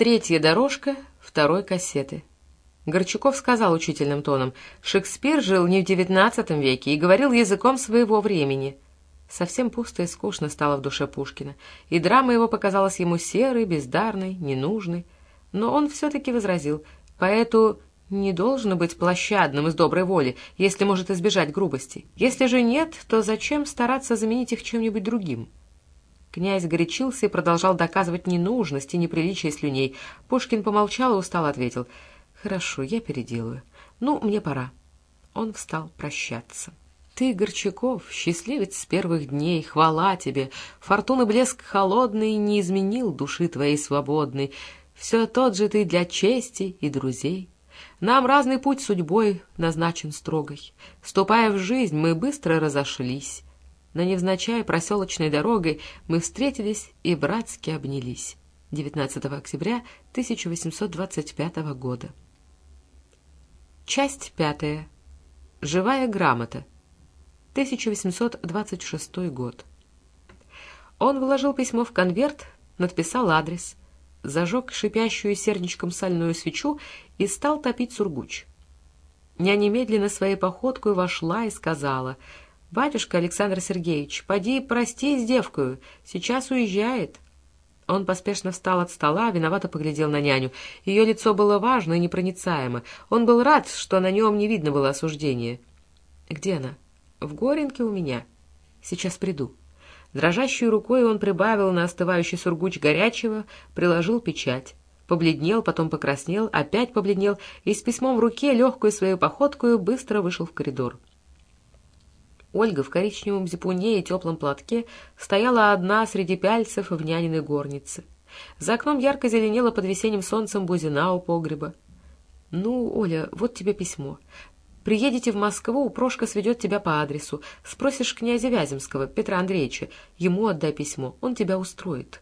Третья дорожка второй кассеты. Горчаков сказал учительным тоном, «Шекспир жил не в девятнадцатом веке и говорил языком своего времени». Совсем пусто и скучно стало в душе Пушкина, и драма его показалась ему серой, бездарной, ненужной. Но он все-таки возразил, поэту не должно быть площадным из доброй воли, если может избежать грубости. Если же нет, то зачем стараться заменить их чем-нибудь другим? Князь горячился и продолжал доказывать ненужность и неприличие слюней. Пушкин помолчал и устало ответил. «Хорошо, я переделаю. Ну, мне пора». Он встал прощаться. «Ты, Горчаков, счастливец с первых дней, хвала тебе! Фортуны блеск холодный не изменил души твоей свободной. Все тот же ты для чести и друзей. Нам разный путь судьбой назначен строгой. Ступая в жизнь, мы быстро разошлись». На невзначай проселочной дорогой мы встретились и братски обнялись. 19 октября 1825 года. Часть пятая. Живая грамота. 1826 год. Он вложил письмо в конверт, надписал адрес, зажег шипящую серничком сальную свечу и стал топить сургуч. Няня немедленно своей походкой вошла и сказала — «Батюшка Александр Сергеевич, поди прости с девкою, сейчас уезжает». Он поспешно встал от стола, виновато поглядел на няню. Ее лицо было важно и непроницаемо. Он был рад, что на нем не видно было осуждения. «Где она?» «В Горенке у меня. Сейчас приду». Дрожащей рукой он прибавил на остывающий сургуч горячего, приложил печать. Побледнел, потом покраснел, опять побледнел и с письмом в руке, легкую свою походкою, быстро вышел в коридор. Ольга в коричневом зипуне и теплом платке стояла одна среди пяльцев в няниной горнице. За окном ярко зеленела под весенним солнцем бузина у погреба. «Ну, Оля, вот тебе письмо. Приедете в Москву, Прошка сведет тебя по адресу. Спросишь князя Вяземского, Петра Андреевича. Ему отдай письмо, он тебя устроит».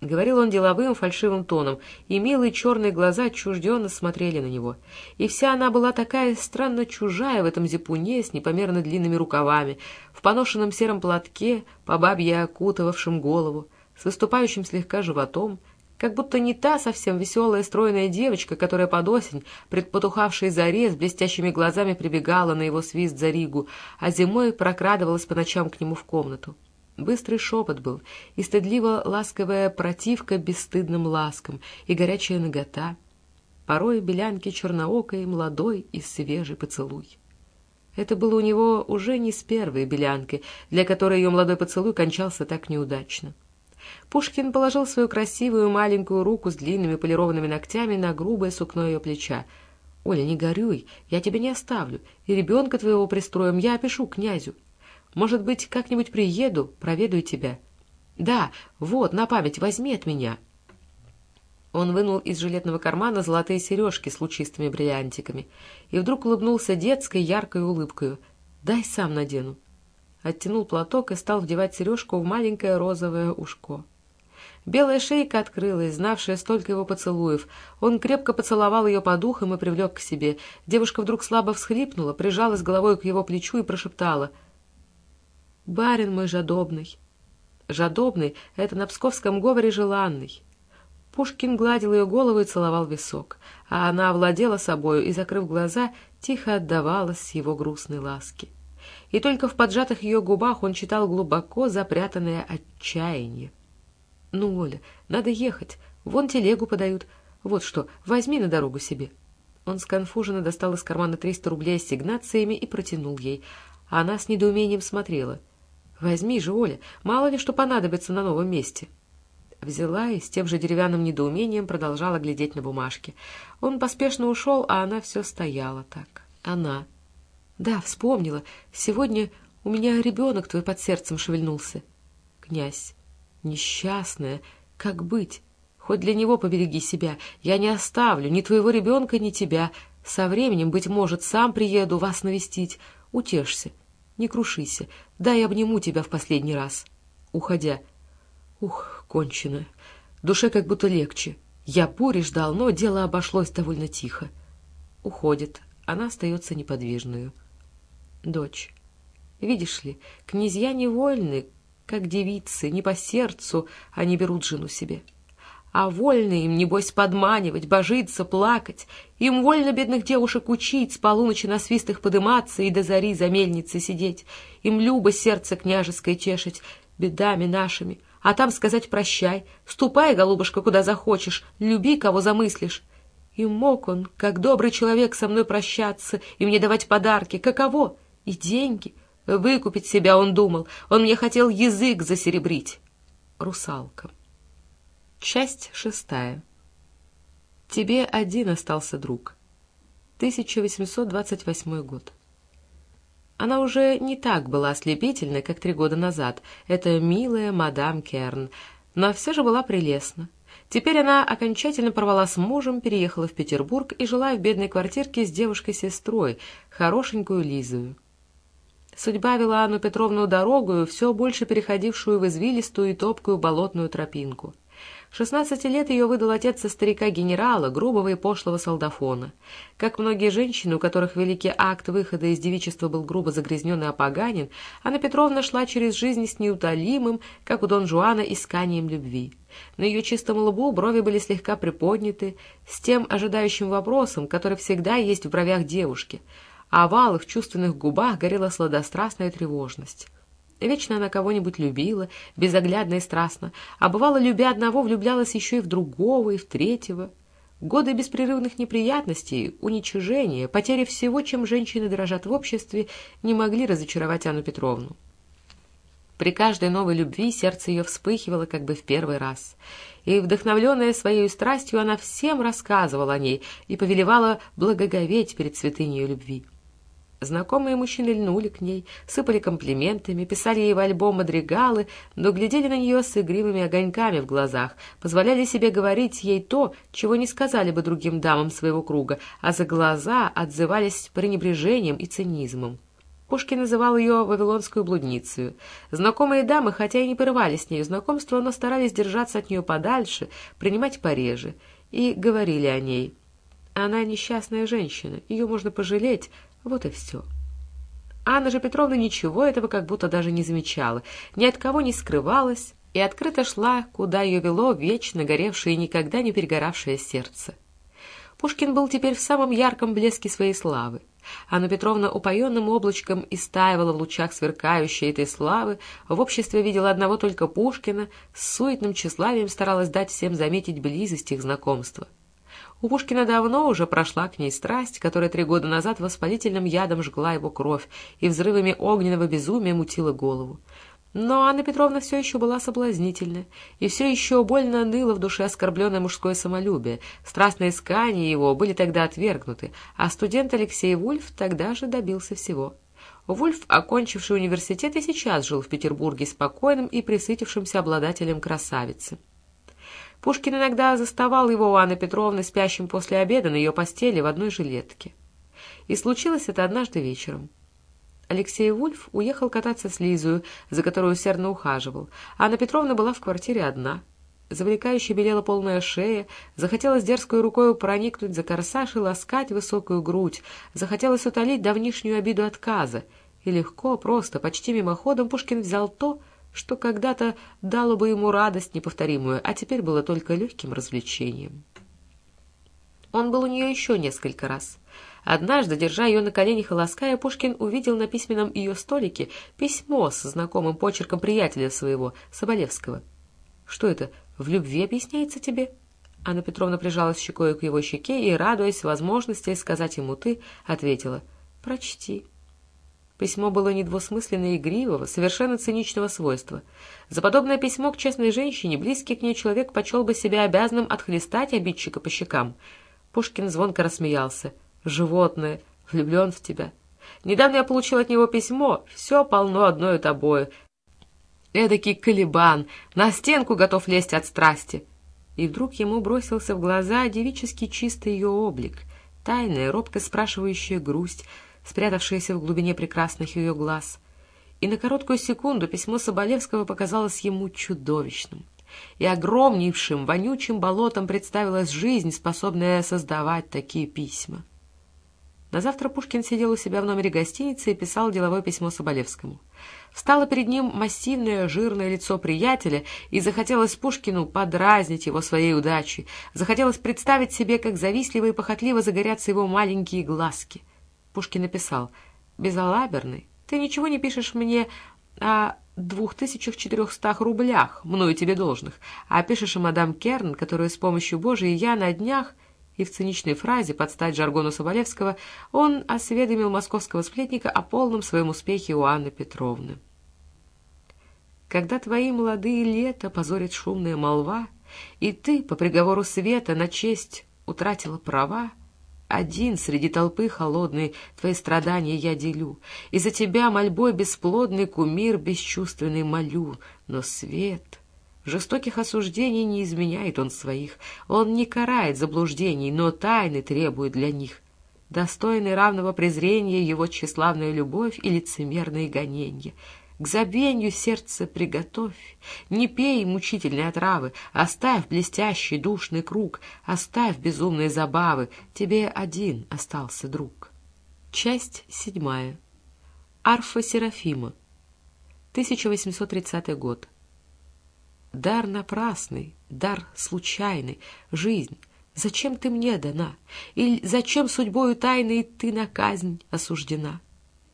Говорил он деловым, фальшивым тоном, и милые черные глаза отчужденно смотрели на него. И вся она была такая странно чужая в этом зипуне с непомерно длинными рукавами, в поношенном сером платке, по бабье окутывавшем голову, с выступающим слегка животом, как будто не та совсем веселая стройная девочка, которая под осень, предпотухавшей заре, с блестящими глазами прибегала на его свист за Ригу, а зимой прокрадывалась по ночам к нему в комнату. Быстрый шепот был, и стыдливо ласковая противка бесстыдным ласкам, и горячая нагота. Порой белянки черноокой, молодой и свежий поцелуй. Это было у него уже не с первой белянкой, для которой ее молодой поцелуй кончался так неудачно. Пушкин положил свою красивую маленькую руку с длинными полированными ногтями на грубое сукно ее плеча. «Оля, не горюй, я тебя не оставлю, и ребенка твоего пристроим я опишу князю. Может быть, как-нибудь приеду, проведу тебя. Да, вот, на память возьми от меня». Он вынул из жилетного кармана золотые сережки с лучистыми бриллиантиками и вдруг улыбнулся детской яркой улыбкой. «Дай сам надену». Оттянул платок и стал вдевать сережку в маленькое розовое ушко. Белая шейка открылась, знавшая столько его поцелуев. Он крепко поцеловал ее по духам и привлек к себе. Девушка вдруг слабо всхлипнула, прижалась головой к его плечу и прошептала — барин мой жадобный. Жадобный — это на псковском говоре желанный. Пушкин гладил ее голову и целовал висок, а она овладела собою и, закрыв глаза, тихо отдавалась его грустной ласке. И только в поджатых ее губах он читал глубоко запрятанное отчаяние. «Ну, Оля, надо ехать. Вон телегу подают. Вот что, возьми на дорогу себе». Он сконфуженно достал из кармана триста рублей с сигнациями и протянул ей. Она с недоумением смотрела. Возьми же, Оля, мало ли что понадобится на новом месте. Взяла и с тем же деревянным недоумением продолжала глядеть на бумажки. Он поспешно ушел, а она все стояла так. Она. Да, вспомнила. Сегодня у меня ребенок твой под сердцем шевельнулся. Князь. Несчастная. Как быть? Хоть для него побереги себя. Я не оставлю ни твоего ребенка, ни тебя. Со временем, быть может, сам приеду вас навестить. Утешься. Не крушися, дай обниму тебя в последний раз. Уходя. Ух, кончено. Душе как будто легче. Я бури ждал, но дело обошлось довольно тихо. Уходит. Она остается неподвижную. Дочь. Видишь ли, князья невольны, как девицы, не по сердцу они берут жену себе. А вольно им, небось, подманивать, божиться, плакать. Им вольно бедных девушек учить, с полуночи на свистах подыматься и до зари за мельницей сидеть. Им любо сердце княжеское тешить бедами нашими, а там сказать прощай. Ступай, голубушка, куда захочешь, люби, кого замыслишь. И мог он, как добрый человек, со мной прощаться и мне давать подарки. Каково? И деньги. Выкупить себя он думал. Он мне хотел язык засеребрить. Русалка. Часть шестая. Тебе один остался друг. 1828 год. Она уже не так была ослепительной, как три года назад. Это милая мадам Керн, но все же была прелестна. Теперь она окончательно порвала с мужем, переехала в Петербург и жила в бедной квартирке с девушкой-сестрой, хорошенькую Лизою. Судьба вела Анну Петровну дорогую, все больше переходившую в извилистую и топкую болотную тропинку. Шестнадцати лет ее выдал отец со старика-генерала, грубого и пошлого солдафона. Как многие женщины, у которых великий акт выхода из девичества был грубо загрязнен и опоганен, Анна Петровна шла через жизнь с неутолимым, как у Дон Жуана, исканием любви. На ее чистом лбу брови были слегка приподняты, с тем ожидающим вопросом, который всегда есть в бровях девушки, а в алых чувственных губах горела сладострастная тревожность. Вечно она кого-нибудь любила, безоглядно и страстно, а бывало, любя одного, влюблялась еще и в другого, и в третьего. Годы беспрерывных неприятностей, уничижения, потери всего, чем женщины дрожат в обществе, не могли разочаровать Анну Петровну. При каждой новой любви сердце ее вспыхивало как бы в первый раз. И, вдохновленная своей страстью, она всем рассказывала о ней и повелевала благоговеть перед святыней любви. Знакомые мужчины льнули к ней, сыпали комплиментами, писали ей в альбом мадригалы, но глядели на нее с игривыми огоньками в глазах, позволяли себе говорить ей то, чего не сказали бы другим дамам своего круга, а за глаза отзывались пренебрежением и цинизмом. Пушкин называл ее «вавилонскую блудницей». Знакомые дамы, хотя и не порывали с нею знакомство, но старались держаться от нее подальше, принимать пореже, и говорили о ней. Она несчастная женщина, ее можно пожалеть, вот и все. Анна же Петровна ничего этого как будто даже не замечала, ни от кого не скрывалась и открыто шла, куда ее вело вечно горевшее и никогда не перегоравшее сердце. Пушкин был теперь в самом ярком блеске своей славы. Анна Петровна упоенным облачком истаивала в лучах сверкающей этой славы, в обществе видела одного только Пушкина, с суетным тщеславием старалась дать всем заметить близость их знакомства. У Пушкина давно уже прошла к ней страсть, которая три года назад воспалительным ядом жгла его кровь и взрывами огненного безумия мутила голову. Но Анна Петровна все еще была соблазнительна, и все еще больно ныло в душе оскорбленное мужское самолюбие. Страстные искания его были тогда отвергнуты, а студент Алексей Вульф тогда же добился всего. Вульф, окончивший университет, и сейчас жил в Петербурге спокойным и присытившимся обладателем красавицы. Пушкин иногда заставал его у Анны Петровны спящим после обеда на ее постели в одной жилетке. И случилось это однажды вечером. Алексей Вульф уехал кататься с Лизою, за которую усердно ухаживал. Анна Петровна была в квартире одна. Завлекающе белела полная шея, захотелось дерзкой рукой проникнуть за корсаж и ласкать высокую грудь, захотелось утолить давнишнюю обиду отказа. И легко, просто, почти мимоходом Пушкин взял то, что когда-то дало бы ему радость неповторимую, а теперь было только легким развлечением. Он был у нее еще несколько раз. Однажды, держа ее на коленях и лаская, Пушкин увидел на письменном ее столике письмо с знакомым почерком приятеля своего, Соболевского. «Что это, в любви объясняется тебе?» Анна Петровна прижалась щекой к его щеке и, радуясь возможности сказать ему «ты», ответила «Прочти». Письмо было недвусмысленно игривого, совершенно циничного свойства. За подобное письмо к честной женщине близкий к ней человек почел бы себя обязанным отхлестать обидчика по щекам. Пушкин звонко рассмеялся. «Животное, влюблен в тебя. Недавно я получил от него письмо, все полно одною тобою. Эдакий колебан, на стенку готов лезть от страсти». И вдруг ему бросился в глаза девически чистый ее облик, тайная, робко спрашивающая грусть — спрятавшаяся в глубине прекрасных ее глаз. И на короткую секунду письмо Соболевского показалось ему чудовищным. И огромнейшим, вонючим болотом представилась жизнь, способная создавать такие письма. На завтра Пушкин сидел у себя в номере гостиницы и писал деловое письмо Соболевскому. Встало перед ним массивное жирное лицо приятеля, и захотелось Пушкину подразнить его своей удачей, захотелось представить себе, как завистливо и похотливо загорятся его маленькие глазки. Пушкин написал «Безалаберный, ты ничего не пишешь мне о двух тысячах четырехстах рублях, мною тебе должных, а пишешь о мадам Керн, которую с помощью Божией я на днях...» и в циничной фразе, под стать жаргону Соболевского, он осведомил московского сплетника о полном своем успехе у Анны Петровны. «Когда твои молодые лета позорит шумная молва, и ты, по приговору света, на честь утратила права, один среди толпы холодной твои страдания я делю, и за тебя мольбой бесплодный кумир бесчувственный молю, но свет...» Жестоких осуждений не изменяет он своих, он не карает заблуждений, но тайны требует для них. Достойный равного презрения его тщеславная любовь и лицемерные гонения. К забвению сердце приготовь, не пей мучительной отравы, оставь блестящий душный круг, оставь безумные забавы, тебе один остался друг. Часть седьмая. Арфа Серафима. 1830 год. Дар напрасный, дар случайный, жизнь. Зачем ты мне дана? Или зачем судьбою тайной ты на казнь осуждена?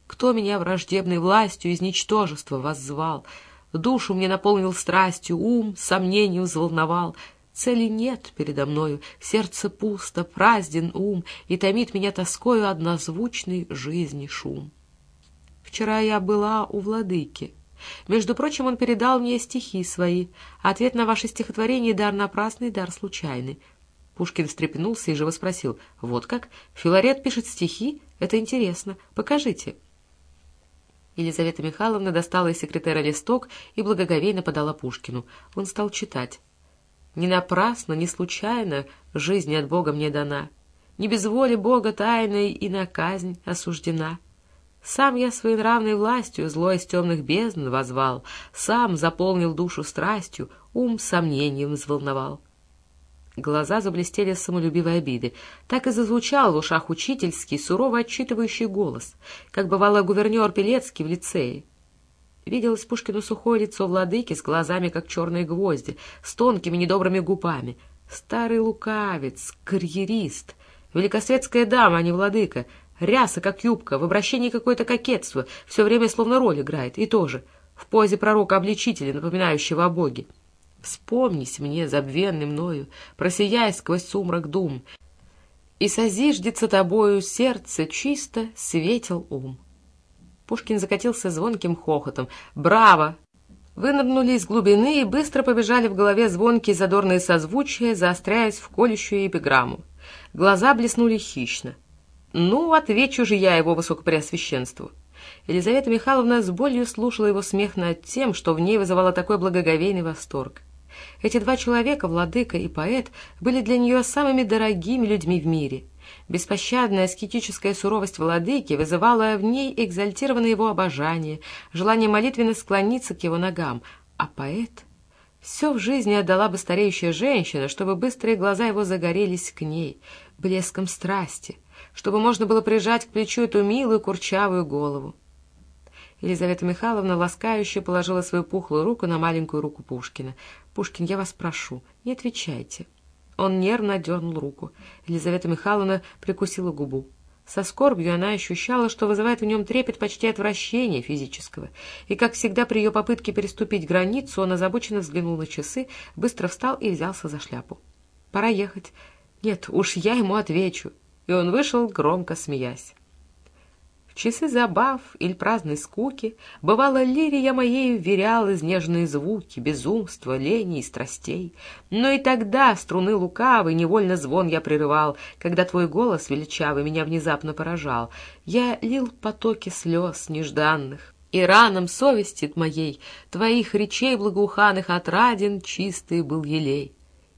Кто меня враждебной властью из ничтожества воззвал? Душу мне наполнил страстью, ум сомнению взволновал. Цели нет передо мною, сердце пусто, празден ум, и томит меня тоскою однозвучный жизни шум. Вчера я была у владыки, между прочим, он передал мне стихи свои. Ответ на ваше стихотворение — дар напрасный, дар случайный. Пушкин встрепенулся и живо спросил. «Вот как? Филарет пишет стихи? Это интересно. Покажите». Елизавета Михайловна достала из секретаря листок и благоговейно подала Пушкину. Он стал читать. «Не напрасно, не случайно жизнь от Бога мне дана. Не без воли Бога тайной и на казнь осуждена». Сам я своей нравной властью зло из темных бездн возвал, Сам заполнил душу страстью, ум сомнением взволновал. Глаза заблестели самолюбивой обиды. Так и зазвучал в ушах учительский, сурово отчитывающий голос, как бывало гувернер Пелецкий в лицее. Виделось Пушкину сухое лицо владыки с глазами, как черные гвозди, с тонкими недобрыми губами. Старый лукавец, карьерист, великосветская дама, а не владыка — Ряса, как юбка, в обращении какое-то кокетство, все время словно роль играет, и тоже в позе пророка-обличителя, напоминающего о Боге. Вспомнись мне, забвенный мною, просияй сквозь сумрак дум, и созиждется тобою сердце чисто, светел ум. Пушкин закатился звонким хохотом. «Браво!» Вынырнули из глубины и быстро побежали в голове звонкие задорные созвучия, заостряясь в колющую эпиграмму. Глаза блеснули хищно. «Ну, отвечу же я его высокопреосвященству». Елизавета Михайловна с болью слушала его смех над тем, что в ней вызывало такой благоговейный восторг. Эти два человека, владыка и поэт, были для нее самыми дорогими людьми в мире. Беспощадная аскетическая суровость владыки вызывала в ней экзальтированное его обожание, желание молитвенно склониться к его ногам, а поэт... Все в жизни отдала бы стареющая женщина, чтобы быстрые глаза его загорелись к ней, блеском страсти, чтобы можно было прижать к плечу эту милую курчавую голову. Елизавета Михайловна ласкающе положила свою пухлую руку на маленькую руку Пушкина. «Пушкин, я вас прошу, не отвечайте». Он нервно дернул руку. Елизавета Михайловна прикусила губу. Со скорбью она ощущала, что вызывает в нем трепет почти отвращения физического. И, как всегда, при ее попытке переступить границу, он озабоченно взглянул на часы, быстро встал и взялся за шляпу. «Пора ехать. Нет, уж я ему отвечу и он вышел, громко смеясь. Часы забав или праздной скуки Бывало, лирия моей вверял изнежные звуки, Безумства, лени и страстей. Но и тогда струны лукавы Невольно звон я прерывал, Когда твой голос величавый Меня внезапно поражал. Я лил потоки слез нежданных, И ранам совести моей Твоих речей благоуханных Отраден чистый был елей.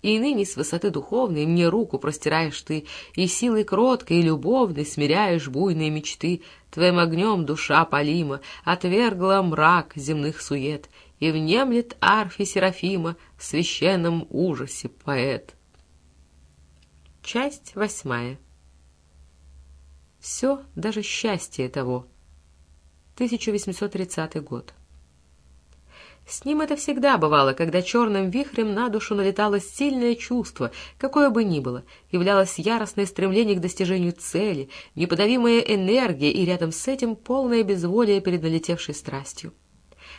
И ныне с высоты духовной мне руку простираешь ты, И силой кроткой и любовной смиряешь буйные мечты. Твоим огнем душа полима отвергла мрак земных сует, И внемлет арфе Серафима в священном ужасе поэт. Часть восьмая Все, даже счастье того. 1830 год. С ним это всегда бывало, когда черным вихрем на душу налетало сильное чувство, какое бы ни было, являлось яростное стремление к достижению цели, неподавимая энергия и рядом с этим полное безволие перед налетевшей страстью.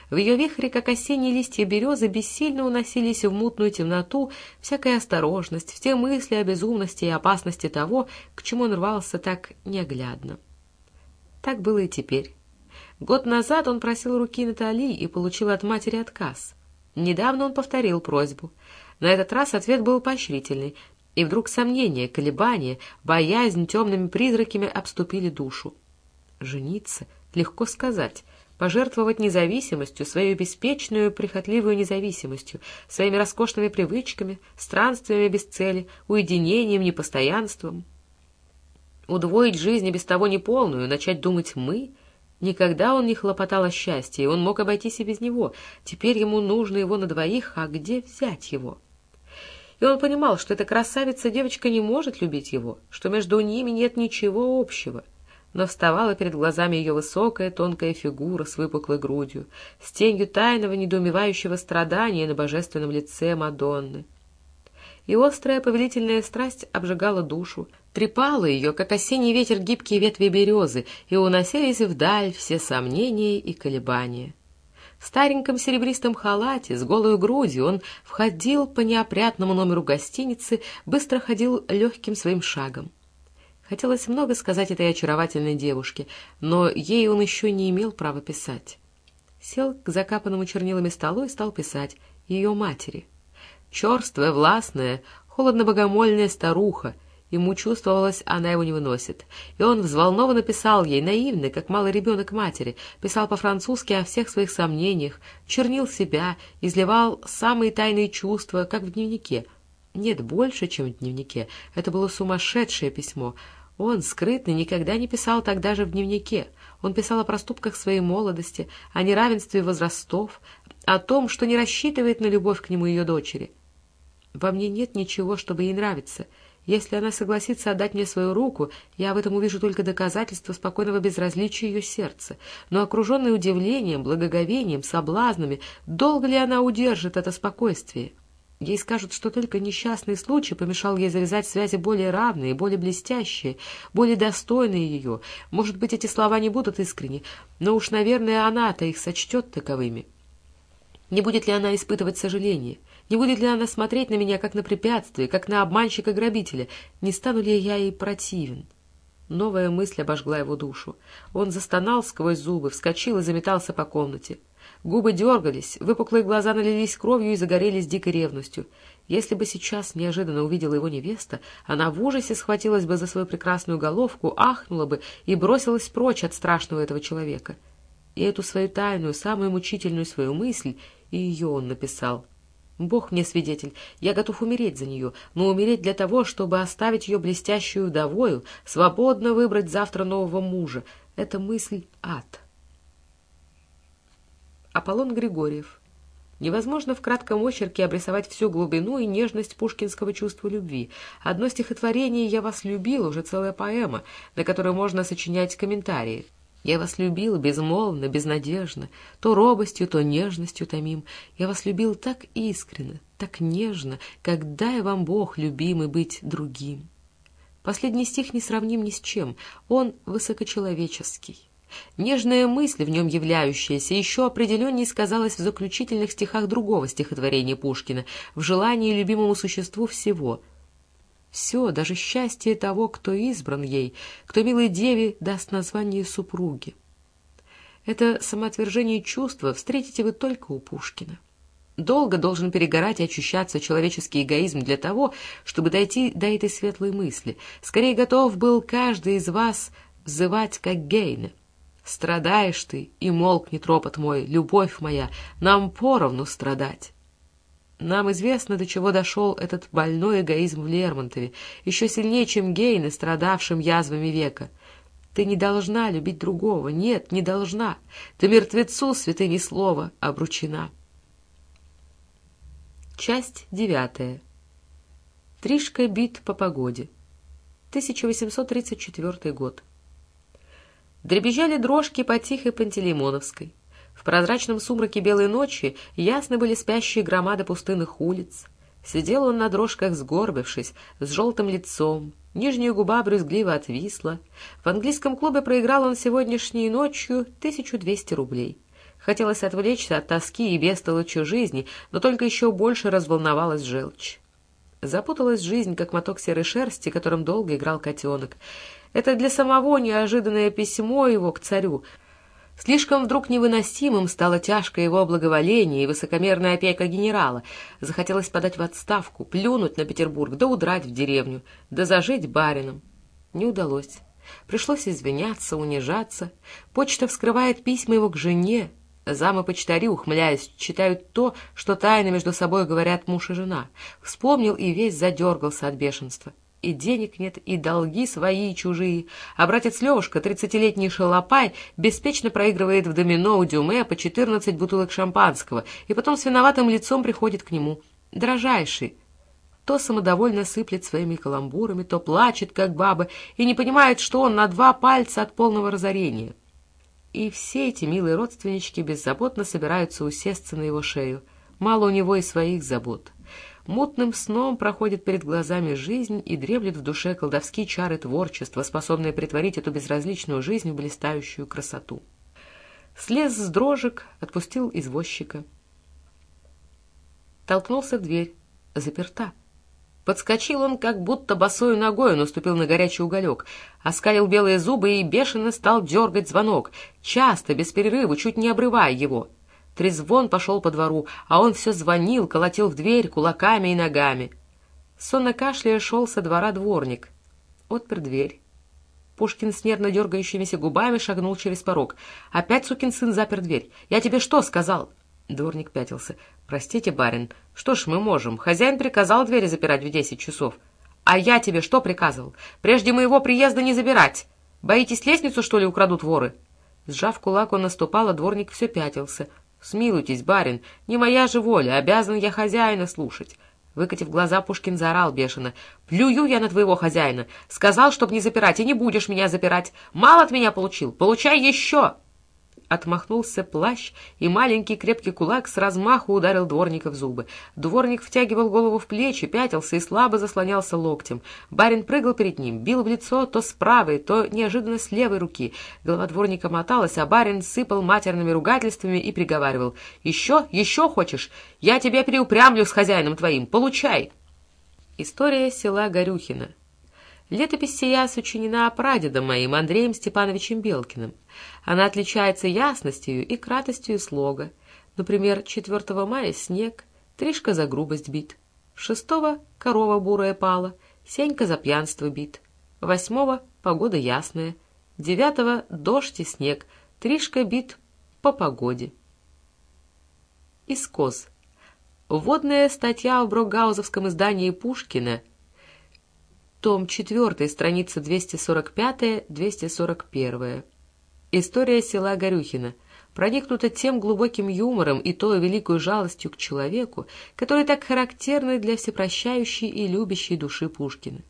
В ее вихре, как осенние листья березы, бессильно уносились в мутную темноту всякая осторожность, все мысли о безумности и опасности того, к чему он рвался так неоглядно. Так было и теперь. Год назад он просил руки Натали и получил от матери отказ. Недавно он повторил просьбу. На этот раз ответ был поощрительный, и вдруг сомнения, колебания, боязнь темными призраками обступили душу. Жениться, легко сказать, пожертвовать независимостью, свою беспечную, прихотливую независимостью, своими роскошными привычками, странствиями без цели, уединением, непостоянством. Удвоить жизнь без того неполную, начать думать «мы» — Никогда он не хлопотал о счастье, и он мог обойтись и без него. Теперь ему нужно его на двоих, а где взять его? И он понимал, что эта красавица-девочка не может любить его, что между ними нет ничего общего. Но вставала перед глазами ее высокая, тонкая фигура с выпуклой грудью, с тенью тайного, недоумевающего страдания на божественном лице Мадонны. И острая повелительная страсть обжигала душу, трепало ее, как осенний ветер гибкие ветви березы, и уносились вдаль все сомнения и колебания. В стареньком серебристом халате с голой грудью он входил по неопрятному номеру гостиницы, быстро ходил легким своим шагом. Хотелось много сказать этой очаровательной девушке, но ей он еще не имел права писать. Сел к закапанному чернилами столу и стал писать ее матери. Черствая, властная, холодно-богомольная старуха — Ему чувствовалось, она его не выносит. И он взволнованно писал ей, наивный, как малый ребенок матери, писал по-французски о всех своих сомнениях, чернил себя, изливал самые тайные чувства, как в дневнике. Нет, больше, чем в дневнике. Это было сумасшедшее письмо. Он, скрытный, никогда не писал так даже в дневнике. Он писал о проступках своей молодости, о неравенстве возрастов, о том, что не рассчитывает на любовь к нему ее дочери. «Во мне нет ничего, чтобы ей нравиться». Если она согласится отдать мне свою руку, я в этом увижу только доказательство спокойного безразличия ее сердца. Но окруженная удивлением, благоговением, соблазнами, долго ли она удержит это спокойствие? Ей скажут, что только несчастный случай помешал ей завязать связи более равные, более блестящие, более достойные ее. Может быть, эти слова не будут искренни, но уж, наверное, она-то их сочтет таковыми. Не будет ли она испытывать сожаление? Не будет ли она смотреть на меня, как на препятствие, как на обманщика-грабителя? Не стану ли я ей противен? Новая мысль обожгла его душу. Он застонал сквозь зубы, вскочил и заметался по комнате. Губы дергались, выпуклые глаза налились кровью и загорелись дикой ревностью. Если бы сейчас неожиданно увидела его невеста, она в ужасе схватилась бы за свою прекрасную головку, ахнула бы и бросилась прочь от страшного этого человека. И эту свою тайную, самую мучительную свою мысль, и ее он написал — Бог мне свидетель, я готов умереть за нее, но умереть для того, чтобы оставить ее блестящую вдовою, свободно выбрать завтра нового мужа. Это мысль ад. Аполлон Григорьев. Невозможно в кратком очерке обрисовать всю глубину и нежность пушкинского чувства любви. Одно стихотворение «Я вас любил» уже целая поэма, на которую можно сочинять комментарии. Я вас любил безмолвно, безнадежно, то робостью, то нежностью томим. Я вас любил так искренно, так нежно, как дай вам Бог, любимый, быть другим. Последний стих не сравним ни с чем, он высокочеловеческий. Нежная мысль, в нем являющаяся, еще определеннее сказалась в заключительных стихах другого стихотворения Пушкина, в желании любимому существу всего — все, даже счастье того, кто избран ей, кто милой деве даст название супруги. Это самоотвержение чувства встретите вы только у Пушкина. Долго должен перегорать и очищаться человеческий эгоизм для того, чтобы дойти до этой светлой мысли. Скорее готов был каждый из вас взывать, как Гейне. Страдаешь ты, и молкнет ропот мой, любовь моя, нам поровну страдать. Нам известно, до чего дошел этот больной эгоизм в Лермонтове, еще сильнее, чем Гейне, страдавшим язвами века. Ты не должна любить другого, нет, не должна. Ты мертвецу, святыни слова, обручена. Часть девятая. Тришка бит по погоде. 1834 год. Дребезжали дрожки по тихой Пантелеймоновской. Прозрачном сумраке белой ночи ясно были спящие громады пустынных улиц. Сидел он на дрожках, сгорбившись, с желтым лицом, нижняя губа брюзгливо отвисла. В английском клубе проиграл он сегодняшней ночью 1200 рублей. Хотелось отвлечься от тоски и бестолочи жизни, но только еще больше разволновалась желчь. Запуталась жизнь, как моток серой шерсти, которым долго играл котенок. Это для самого неожиданное письмо его к царю — Слишком вдруг невыносимым стало тяжкое его благоволение и высокомерная опека генерала. Захотелось подать в отставку, плюнуть на Петербург, да удрать в деревню, да зажить барином. Не удалось. Пришлось извиняться, унижаться. Почта вскрывает письма его к жене. Замы-почтари, ухмыляясь, читают то, что тайно между собой говорят муж и жена. Вспомнил и весь задергался от бешенства и денег нет, и долги свои и чужие. А братец Левушка, тридцатилетний шалопай, беспечно проигрывает в домино у Дюме по четырнадцать бутылок шампанского, и потом с виноватым лицом приходит к нему. Дрожайший. То самодовольно сыплет своими каламбурами, то плачет, как баба, и не понимает, что он на два пальца от полного разорения. И все эти милые родственнички беззаботно собираются усесться на его шею. Мало у него и своих забот. Мутным сном проходит перед глазами жизнь и дремлет в душе колдовские чары творчества, способные притворить эту безразличную жизнь в блистающую красоту. Слез с дрожек, отпустил извозчика. Толкнулся в дверь. Заперта. Подскочил он, как будто босою ногой наступил на горячий уголек, оскалил белые зубы и бешено стал дергать звонок, часто, без перерыва, чуть не обрывая его — Трезвон пошел по двору, а он все звонил, колотил в дверь кулаками и ногами. Сонно кашляя шел со двора дворник. Отпер дверь. Пушкин с нервно дергающимися губами шагнул через порог. «Опять сукин сын запер дверь. Я тебе что сказал?» Дворник пятился. «Простите, барин, что ж мы можем? Хозяин приказал двери запирать в десять часов. А я тебе что приказывал? Прежде моего приезда не забирать. Боитесь, лестницу, что ли, украдут воры?» Сжав кулак, он наступал, а дворник все пятился. «Смилуйтесь, барин, не моя же воля, обязан я хозяина слушать». Выкатив глаза, Пушкин заорал бешено. «Плюю я на твоего хозяина! Сказал, чтоб не запирать, и не будешь меня запирать! Мало от меня получил! Получай еще!» Отмахнулся плащ, и маленький крепкий кулак с размаху ударил дворника в зубы. Дворник втягивал голову в плечи, пятился и слабо заслонялся локтем. Барин прыгал перед ним, бил в лицо то с правой, то неожиданно с левой руки. Голова дворника моталась, а барин сыпал матерными ругательствами и приговаривал. «Еще? Еще хочешь? Я тебя переупрямлю с хозяином твоим! Получай!» История села Горюхина Летопись сия сочинена прадедом моим Андреем Степановичем Белкиным. Она отличается ясностью и кратостью слога. Например, 4 мая снег, Тришка за грубость бит. 6 корова бурая пала, Сенька за пьянство бит. 8 погода ясная. 9 дождь и снег, Тришка бит по погоде. Искоз. Вводная статья в Брогаузовском издании Пушкина — том 4, страница 245-241. История села Горюхина проникнута тем глубоким юмором и той великой жалостью к человеку, который так характерны для всепрощающей и любящей души Пушкина.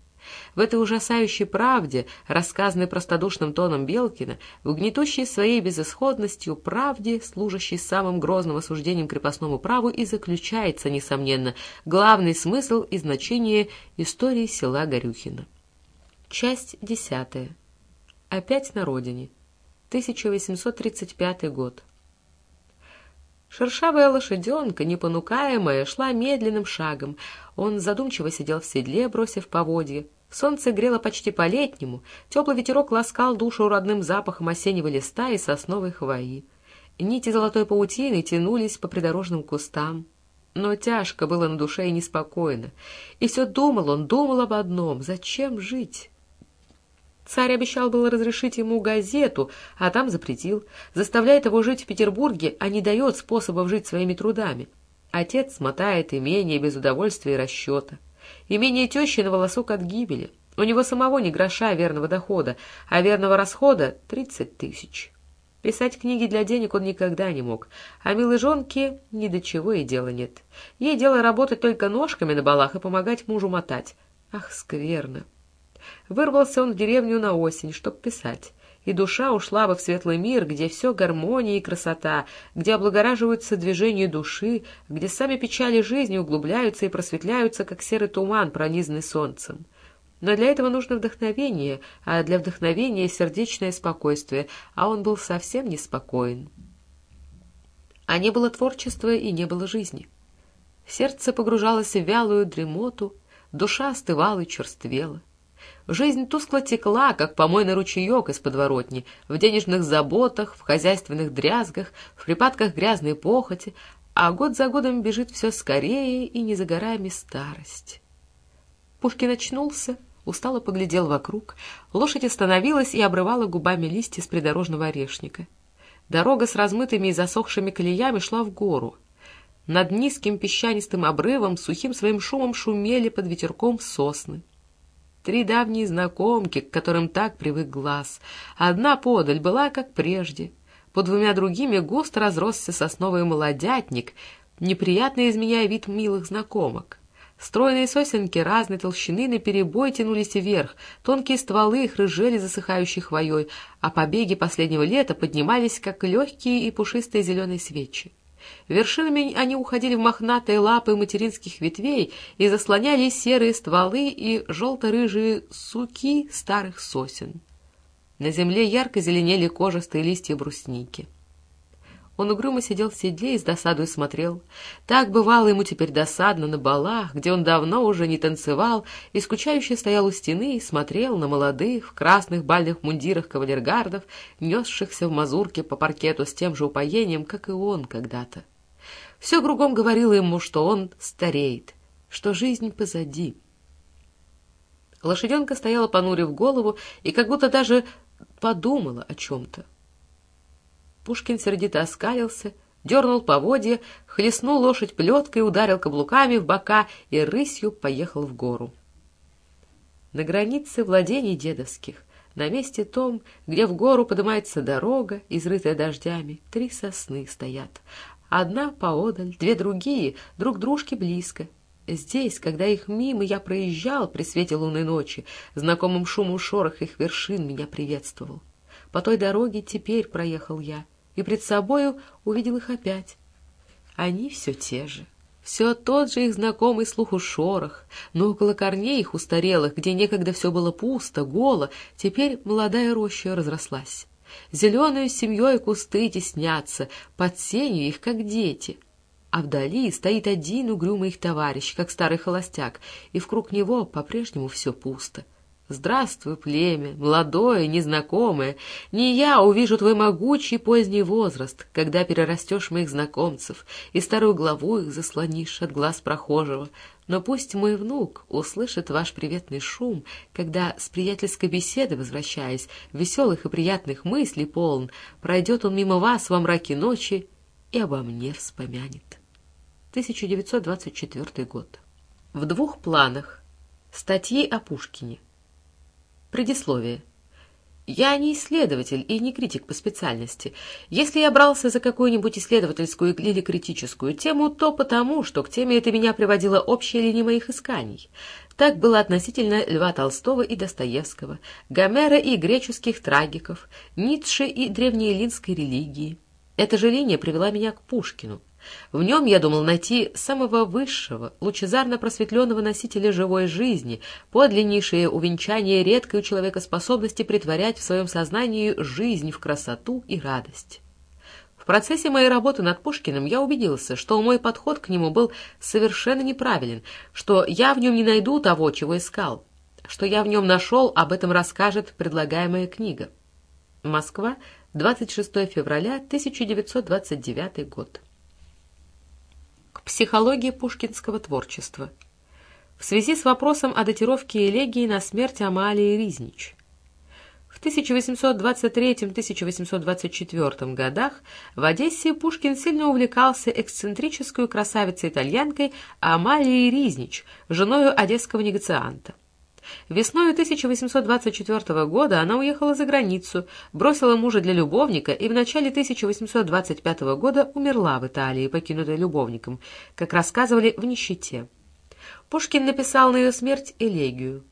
В этой ужасающей правде, рассказанной простодушным тоном Белкина, в гнетущей своей безысходностью правде, служащей самым грозным осуждением крепостному праву, и заключается, несомненно, главный смысл и значение истории села Горюхина. Часть десятая. Опять на родине. 1835 год. Шершавая лошаденка, непонукаемая, шла медленным шагом. Он задумчиво сидел в седле, бросив поводья. Солнце грело почти по-летнему, теплый ветерок ласкал душу родным запахом осеннего листа и сосновой хвои. Нити золотой паутины тянулись по придорожным кустам. Но тяжко было на душе и неспокойно. И все думал он, думал об одном — зачем жить? Царь обещал было разрешить ему газету, а там запретил. Заставляет его жить в Петербурге, а не дает способов жить своими трудами. Отец мотает имение без удовольствия и расчета. Имение тещи на волосок от гибели. У него самого не гроша верного дохода, а верного расхода — тридцать тысяч. Писать книги для денег он никогда не мог, а милой жонке ни до чего и дела нет. Ей дело работать только ножками на балах и помогать мужу мотать. Ах, скверно! Вырвался он в деревню на осень, чтоб писать. И душа ушла бы в светлый мир, где все гармония и красота, где облагораживаются движения души, где сами печали жизни углубляются и просветляются, как серый туман, пронизанный солнцем. Но для этого нужно вдохновение, а для вдохновения сердечное спокойствие, а он был совсем неспокоен. А не было творчества и не было жизни. Сердце погружалось в вялую дремоту, душа остывала и черствела. Жизнь тускло текла, как помойный ручеек из подворотни, в денежных заботах, в хозяйственных дрязгах, в припадках грязной похоти, а год за годом бежит все скорее, и не за горами старость. Пушкин очнулся, устало поглядел вокруг. Лошадь остановилась и обрывала губами листья с придорожного орешника. Дорога с размытыми и засохшими колеями шла в гору. Над низким песчанистым обрывом сухим своим шумом шумели под ветерком сосны. Три давние знакомки, к которым так привык глаз. Одна подаль была, как прежде. Под двумя другими густо разросся сосновый молодятник, неприятно изменяя вид милых знакомок. Стройные сосенки разной толщины наперебой тянулись вверх, тонкие стволы их рыжели засыхающей хвоей, а побеги последнего лета поднимались, как легкие и пушистые зеленые свечи. Вершинами они уходили в мохнатые лапы материнских ветвей и заслоняли серые стволы и желто-рыжие суки старых сосен. На земле ярко зеленели кожистые листья брусники. Он угрюмо сидел в седле и с досадой смотрел. Так бывало ему теперь досадно на балах, где он давно уже не танцевал, и скучающе стоял у стены и смотрел на молодых в красных бальных мундирах кавалергардов, несшихся в мазурке по паркету с тем же упоением, как и он когда-то. Все кругом говорило ему, что он стареет, что жизнь позади. Лошаденка стояла, понурив голову, и как будто даже подумала о чем-то. Пушкин сердито оскалился, дернул поводья, хлестнул лошадь плеткой, ударил каблуками в бока и рысью поехал в гору. На границе владений дедовских, на месте том, где в гору поднимается дорога, изрытая дождями, три сосны стоят. Одна поодаль, две другие, друг дружке близко. Здесь, когда их мимо я проезжал при свете лунной ночи, знакомым шумом шорох их вершин меня приветствовал. По той дороге теперь проехал я — и пред собою увидел их опять. Они все те же. Все тот же их знакомый слуху шорох, но около корней их устарелых, где некогда все было пусто, голо, теперь молодая роща разрослась. Зеленую семьей кусты теснятся, под сенью их, как дети. А вдали стоит один угрюмый их товарищ, как старый холостяк, и вкруг него по-прежнему все пусто — Здравствуй, племя, молодое, незнакомое. Не я увижу твой могучий поздний возраст, когда перерастешь моих знакомцев и старую главу их заслонишь от глаз прохожего. Но пусть мой внук услышит ваш приветный шум, когда с приятельской беседы, возвращаясь, веселых и приятных мыслей полн, пройдет он мимо вас во мраке ночи и обо мне вспомянет. 1924 год. В двух планах. Статьи о Пушкине. Предисловие. Я не исследователь и не критик по специальности. Если я брался за какую-нибудь исследовательскую или критическую тему, то потому, что к теме это меня приводила общая линия моих исканий. Так было относительно Льва Толстого и Достоевского, Гомера и греческих трагиков, Ницше и древнеэллинской религии. Эта же линия привела меня к Пушкину. В нем я думал найти самого высшего, лучезарно просветленного носителя живой жизни, подлиннейшее увенчание редкой у человека способности притворять в своем сознании жизнь в красоту и радость. В процессе моей работы над Пушкиным я убедился, что мой подход к нему был совершенно неправилен, что я в нем не найду того, чего искал. Что я в нем нашел, об этом расскажет предлагаемая книга. Москва, 26 февраля 1929 год психологии пушкинского творчества в связи с вопросом о датировке элегии на смерть Амалии Ризнич. В 1823-1824 годах в Одессе Пушкин сильно увлекался эксцентрической красавицей-итальянкой Амалией Ризнич, женой одесского негацианта. Весной 1824 года она уехала за границу, бросила мужа для любовника и в начале 1825 года умерла в Италии, покинутая любовником, как рассказывали, в нищете. Пушкин написал на ее смерть элегию.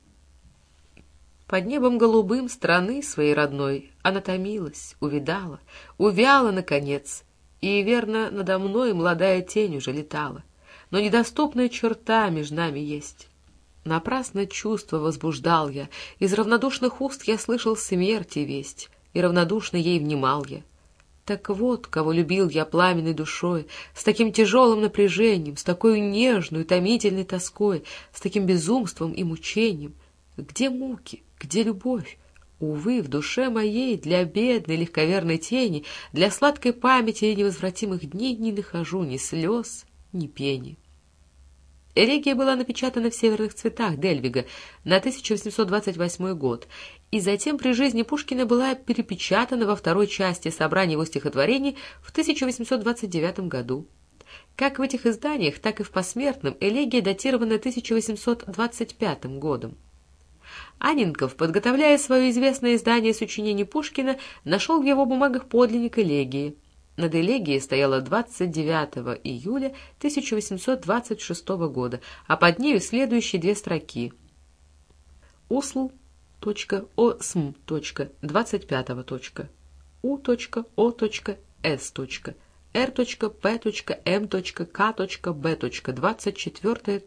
Под небом голубым страны своей родной Она томилась, увидала, увяла, наконец, И, верно, надо мной молодая тень уже летала. Но недоступная черта между нами есть. Напрасно чувство возбуждал я, Из равнодушных уст я слышал смерти весть, И равнодушно ей внимал я. Так вот, кого любил я пламенной душой, с таким тяжелым напряжением, с такой нежной, томительной тоской, с таким безумством и мучением. Где муки, где любовь? Увы, в душе моей для бедной легковерной тени, для сладкой памяти невозвратимых дней не нахожу ни слез, ни пени. Элегия была напечатана в «Северных цветах» Дельвига на 1828 год, и затем при жизни Пушкина была перепечатана во второй части собрания его стихотворений в 1829 году. Как в этих изданиях, так и в посмертном элегия датирована 1825 годом. Анинков, подготовляя свое известное издание сочинений Пушкина, нашел в его бумагах подлинник элегии. Над элегией стояло 29 июля 1826 года, а под нею следующие две строки. «Усл. Осм. 25. У. О. С. Р.П.М.К.Б. 24.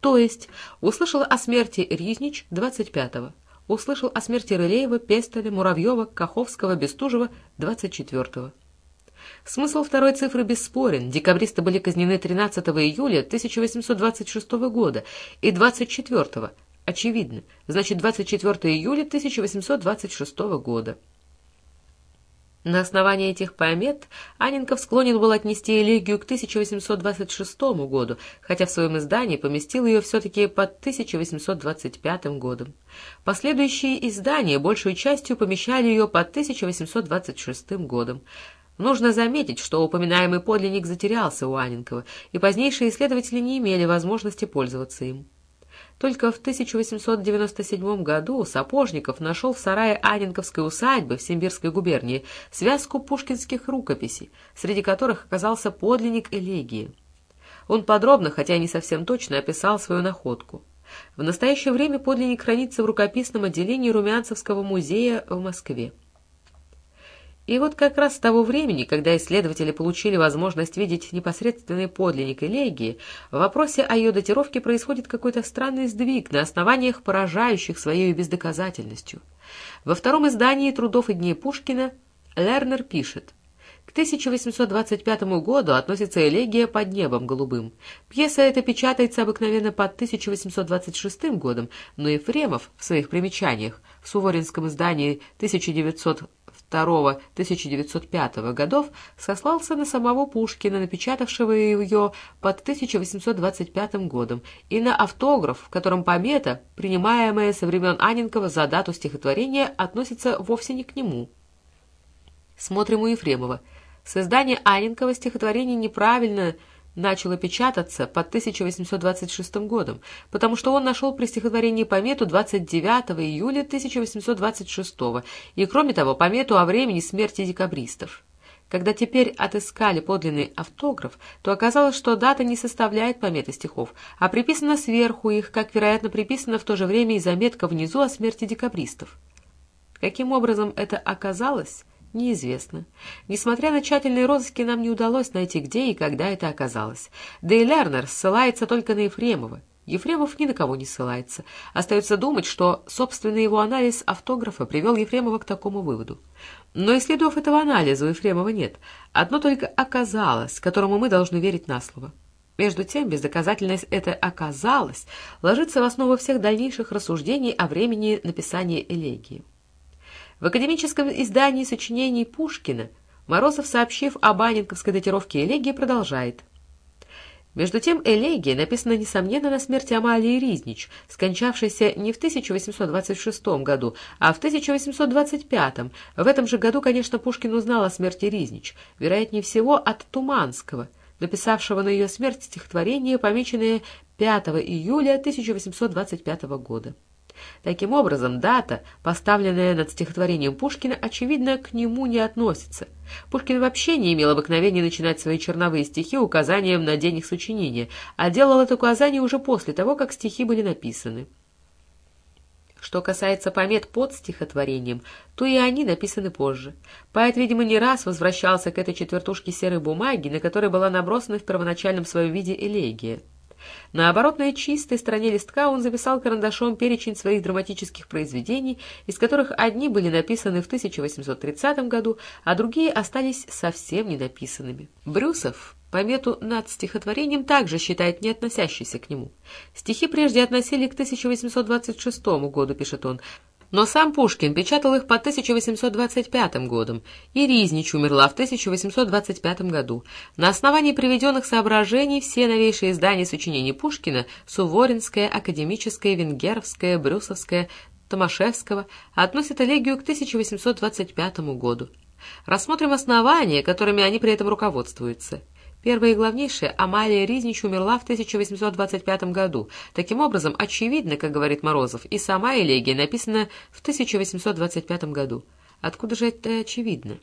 То есть услышал о смерти Ризнич 25-го, услышал о смерти Рылеева, Пестеля, Муравьева, Каховского, Бестужева 24-го. Смысл второй цифры бесспорен. Декабристы были казнены 13 июля 1826 года и 24 очевидно, значит 24 июля 1826 года. На основании этих помет Анинков склонен был отнести элегию к 1826 году, хотя в своем издании поместил ее все-таки под 1825 годом. Последующие издания большей частью помещали ее под 1826 годом. Нужно заметить, что упоминаемый подлинник затерялся у Анинкова, и позднейшие исследователи не имели возможности пользоваться им. Только в 1897 году Сапожников нашел в сарае Анинковской усадьбы в Симбирской губернии связку пушкинских рукописей, среди которых оказался подлинник элегии. Он подробно, хотя и не совсем точно, описал свою находку. В настоящее время подлинник хранится в рукописном отделении Румянцевского музея в Москве. И вот как раз с того времени, когда исследователи получили возможность видеть непосредственный подлинник элегии, в вопросе о ее датировке происходит какой-то странный сдвиг на основаниях, поражающих своей бездоказательностью. Во втором издании «Трудов и дней Пушкина» Лернер пишет к 1825 году относится элегия «Под небом голубым». Пьеса эта печатается обыкновенно под 1826 годом, но Ефремов в своих примечаниях в Суворинском издании 1900 1902-1905 годов сослался на самого Пушкина, напечатавшего ее под 1825 годом, и на автограф, в котором помета, принимаемая со времен Анинкова за дату стихотворения, относится вовсе не к нему. Смотрим у Ефремова. Создание Анинкова стихотворение неправильно начало печататься под 1826 годом, потому что он нашел при стихотворении помету 29 июля 1826 и, кроме того, помету о времени смерти декабристов. Когда теперь отыскали подлинный автограф, то оказалось, что дата не составляет пометы стихов, а приписана сверху их, как, вероятно, приписана в то же время и заметка внизу о смерти декабристов. Каким образом это оказалось, Неизвестно. Несмотря на тщательные розыски, нам не удалось найти, где и когда это оказалось. Да и Лернер ссылается только на Ефремова. Ефремов ни на кого не ссылается. Остается думать, что собственный его анализ автографа привел Ефремова к такому выводу. Но и следов этого анализа у Ефремова нет. Одно только оказалось, которому мы должны верить на слово. Между тем, бездоказательность это «оказалось» ложится в основу всех дальнейших рассуждений о времени написания элегии. В академическом издании сочинений Пушкина Морозов, сообщив об анинковской датировке элегии, продолжает. Между тем, элегия написана, несомненно, на смерти Амалии Ризнич, скончавшейся не в 1826 году, а в 1825. В этом же году, конечно, Пушкин узнал о смерти Ризнич, вероятнее всего, от Туманского, написавшего на ее смерть стихотворение, помеченное 5 июля 1825 года. Таким образом, дата, поставленная над стихотворением Пушкина, очевидно, к нему не относится. Пушкин вообще не имел обыкновения начинать свои черновые стихи указанием на день их сочинения, а делал это указание уже после того, как стихи были написаны. Что касается помет под стихотворением, то и они написаны позже. Поэт, видимо, не раз возвращался к этой четвертушке серой бумаги, на которой была набросана в первоначальном своем виде элегия. На оборотной чистой стороне листка он записал карандашом перечень своих драматических произведений, из которых одни были написаны в 1830 году, а другие остались совсем не написанными. Брюсов помету над стихотворением также считает не относящейся к нему. Стихи прежде относили к 1826 году, пишет он, но сам Пушкин печатал их по 1825 годам, и Riзнич умерла в 1825 году. На основании приведенных соображений все новейшие издания сочинений Пушкина – Суворинское, Академическое, Венгеровское, Брюсовское, Томашевского – относят элегию к 1825 году. Рассмотрим основания, которыми они при этом руководствуются. Первая и главнейшая, Амалия Riзнич умерла в 1825 году. Таким образом, очевидно, как говорит Морозов, и сама элегия написана в 1825 году. Откуда же это очевидно?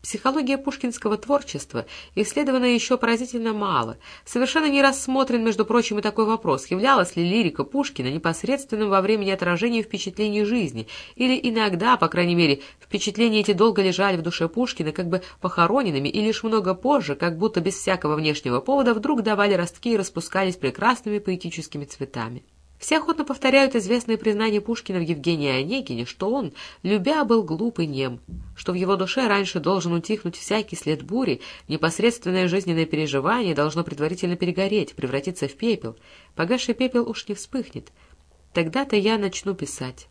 Психология пушкинского творчества исследована еще поразительно мало. Совершенно не рассмотрен, между прочим, и такой вопрос, являлась ли лирика Пушкина непосредственным во времени отражением впечатлений жизни, или иногда, по крайней мере, впечатления эти долго лежали в душе Пушкина как бы похороненными, и лишь много позже, как будто без всякого внешнего повода, вдруг давали ростки и распускались прекрасными поэтическими цветами. Все охотно повторяют известное признание Пушкина в Евгении Онегине, что он, любя, был глуп и нем, что в его душе раньше должен утихнуть всякий след бури, непосредственное жизненное переживание должно предварительно перегореть, превратиться в пепел. Погасший пепел уж не вспыхнет. Тогда-то я начну писать.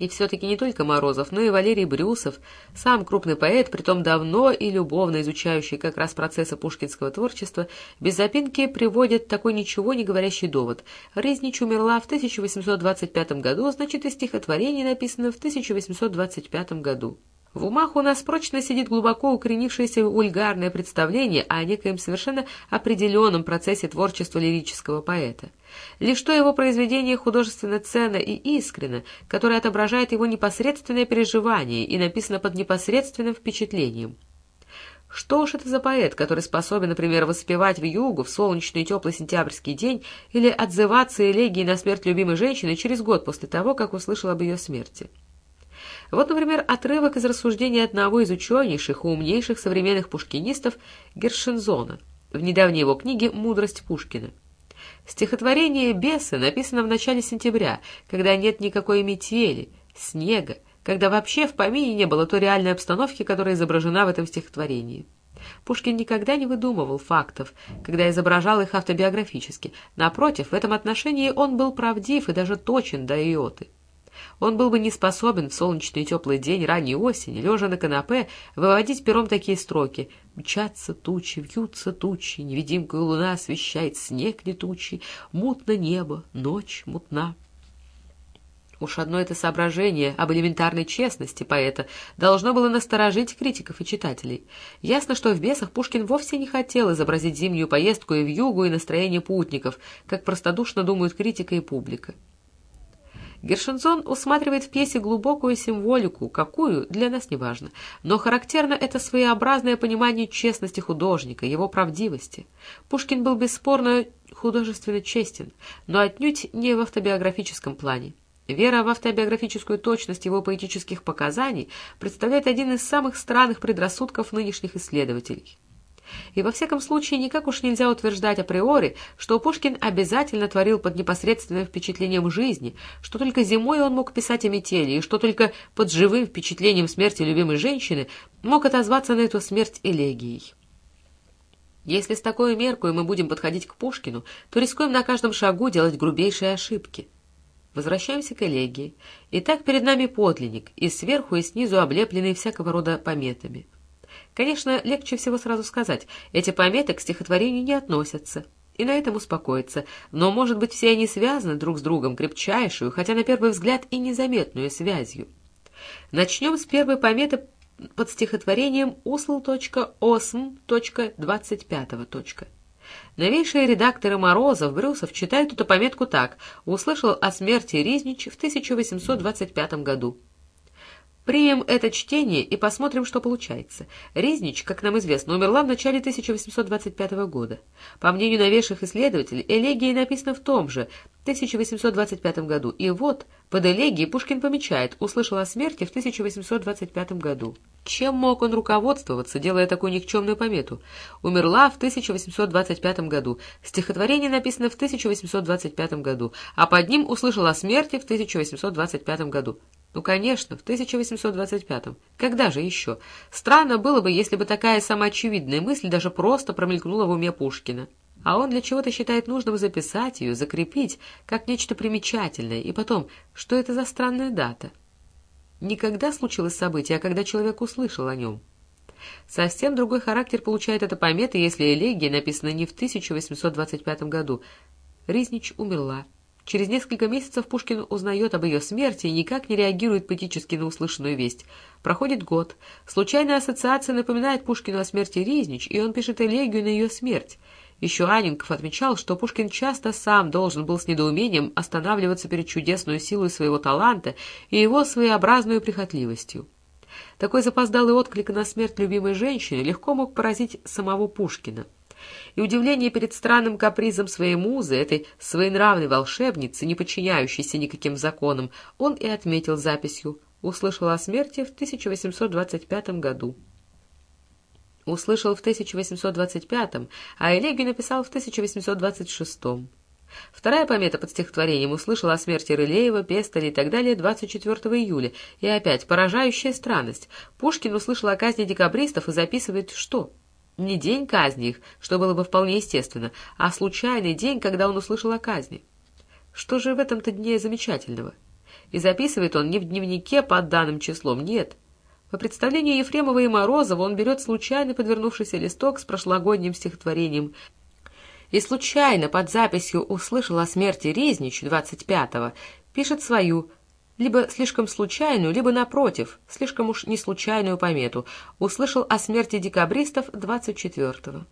И все-таки не только Морозов, но и Валерий Брюсов, сам крупный поэт, притом давно и любовно изучающий как раз процессы пушкинского творчества, без запинки приводит такой ничего не говорящий довод. Резнич умерла в 1825 году, значит, и стихотворение написано в 1825 году. В умах у нас прочно сидит глубоко укоренившееся вульгарное представление о некоем совершенно определенном процессе творчества лирического поэта. Лишь то его произведение художественно ценно и искренно, которое отображает его непосредственное переживание и написано под непосредственным впечатлением. Что уж это за поэт, который способен, например, воспевать в югу в солнечный теплый сентябрьский день или отзываться элегией на смерть любимой женщины через год после того, как услышал об ее смерти? Вот, например, отрывок из рассуждений одного из ученейших и умнейших современных пушкинистов Гершензона в недавней его книге «Мудрость Пушкина». Стихотворение «Бесы» написано в начале сентября, когда нет никакой метели, снега, когда вообще в помине не было той реальной обстановки, которая изображена в этом стихотворении. Пушкин никогда не выдумывал фактов, когда изображал их автобиографически. Напротив, в этом отношении он был правдив и даже точен до иоты. Он был бы не способен в солнечный теплый день ранней осени, лежа на канапе, выводить пером такие строки «Мчатся тучи, вьются тучи, невидимкой луна освещает снег летучий, мутно небо, ночь мутна». Уж одно это соображение об элементарной честности поэта должно было насторожить критиков и читателей. Ясно, что в «Бесах» Пушкин вовсе не хотел изобразить зимнюю поездку и в югу, и настроение путников, как простодушно думают критика и публика. Гершензон усматривает в пьесе глубокую символику, какую, для нас не важно, но характерно это своеобразное понимание честности художника, его правдивости. Пушкин был бесспорно художественно честен, но отнюдь не в автобиографическом плане. Вера в автобиографическую точность его поэтических показаний представляет один из самых странных предрассудков нынешних исследователей. И во всяком случае никак уж нельзя утверждать априори, что Пушкин обязательно творил под непосредственным впечатлением жизни, что только зимой он мог писать о метели, и что только под живым впечатлением смерти любимой женщины мог отозваться на эту смерть элегией. Если с такой меркой мы будем подходить к Пушкину, то рискуем на каждом шагу делать грубейшие ошибки. Возвращаемся к элегии. Итак, перед нами подлинник, и сверху, и снизу облепленный всякого рода пометами. Конечно, легче всего сразу сказать, эти пометы к стихотворению не относятся, и на этом успокоиться, но, может быть, все они связаны друг с другом крепчайшую, хотя на первый взгляд и незаметную связью. Начнем с первой пометы под стихотворением usl.osm.25. Новейшие редакторы Морозов, Брюсов читают эту пометку так «Услышал о смерти Ризнич в 1825 году». Примем это чтение и посмотрим, что получается. Ризнич, как нам известно, умерла в начале 1825 года. По мнению новейших исследователей, элегия написана в том же 1825 году. И вот, под элегией Пушкин помечает, услышал о смерти в 1825 году. Чем мог он руководствоваться, делая такую никчемную помету? Умерла в 1825 году. Стихотворение написано в 1825 году, а под ним услышал о смерти в 1825 году. Ну, конечно, в 1825-м. Когда же еще? Странно было бы, если бы такая самоочевидная мысль даже просто промелькнула в уме Пушкина. А он для чего-то считает нужным записать ее, закрепить, как нечто примечательное. И потом, что это за странная дата? Никогда случилось событие, а когда человек услышал о нем. Совсем другой характер получает эта помета, если элегия написана не в 1825 году. Ризнич умерла. Через несколько месяцев Пушкин узнает об ее смерти и никак не реагирует поэтически на услышанную весть. Проходит год. Случайная ассоциация напоминает Пушкину о смерти Ризнич, и он пишет элегию на ее смерть. Еще Анинков отмечал, что Пушкин часто сам должен был с недоумением останавливаться перед чудесной силой своего таланта и его своеобразной прихотливостью. Такой запоздалый отклик на смерть любимой женщины легко мог поразить самого Пушкина. И удивление перед странным капризом своей музы, этой своенравной волшебницы, не подчиняющейся никаким законам, он и отметил записью «Услышал о смерти в 1825 году». Услышал в 1825, а элегию написал в 1826. Вторая помета под стихотворением услышала о смерти Рылеева, Пестеля и так далее 24 июля. И опять поражающая странность. Пушкин услышал о казни декабристов и записывает что? Не день казни их, что было бы вполне естественно, а случайный день, когда он услышал о казни. Что же в этом-то дне замечательного? И записывает он не в дневнике под данным числом, нет, по представлению Ефремова и Морозова он берет случайно подвернувшийся листок с прошлогодним стихотворением и случайно под записью услышал о смерти Резнич 25-го, пишет свою, либо слишком случайную, либо, напротив, слишком уж не случайную помету, услышал о смерти декабристов 24-го.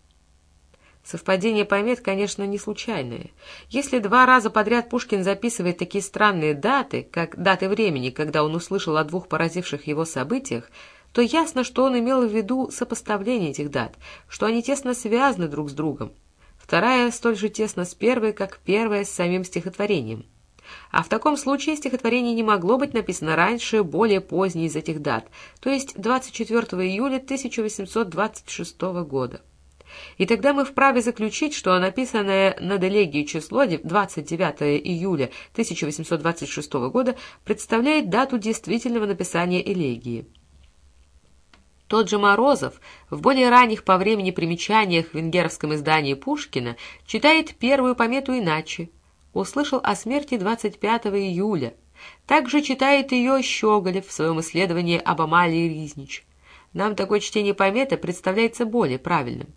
Совпадение помет, конечно, не случайное. Если два раза подряд Пушкин записывает такие странные даты, как даты времени, когда он услышал о двух поразивших его событиях, то ясно, что он имел в виду сопоставление этих дат, что они тесно связаны друг с другом. Вторая столь же тесно с первой, как первая с самим стихотворением. А в таком случае стихотворение не могло быть написано раньше, более поздней из этих дат, то есть 24 июля 1826 года. И тогда мы вправе заключить, что написанное над элегией число 29 июля 1826 года представляет дату действительного написания элегии. Тот же Морозов в более ранних по времени примечаниях в венгерском издании Пушкина читает первую помету иначе. Услышал о смерти 25 июля. Также читает ее Щеголев в своем исследовании об Амалии Ризнич. Нам такое чтение пометы представляется более правильным.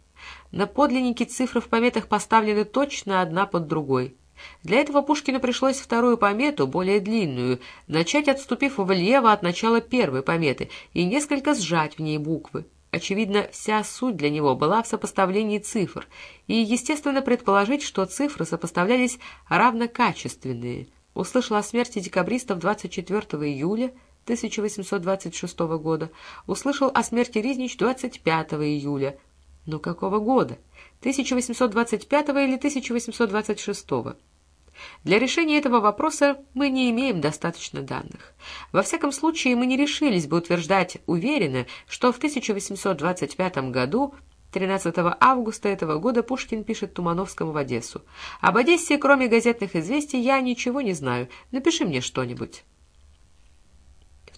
На подлиннике цифры в пометах поставлены точно одна под другой. Для этого Пушкину пришлось вторую помету, более длинную, начать, отступив влево от начала первой пометы, и несколько сжать в ней буквы. Очевидно, вся суть для него была в сопоставлении цифр, и естественно предположить, что цифры сопоставлялись равнокачественные. Услышал о смерти декабристов 24 июля 1826 года, услышал о смерти Ризнич 25 июля но какого года? 1825 или 1826? Для решения этого вопроса мы не имеем достаточно данных. Во всяком случае, мы не решились бы утверждать уверенно, что в 1825 году 13 августа этого года Пушкин пишет Тумановскому в Одессу. Об Одессе, кроме газетных известий, я ничего не знаю. Напиши мне что-нибудь.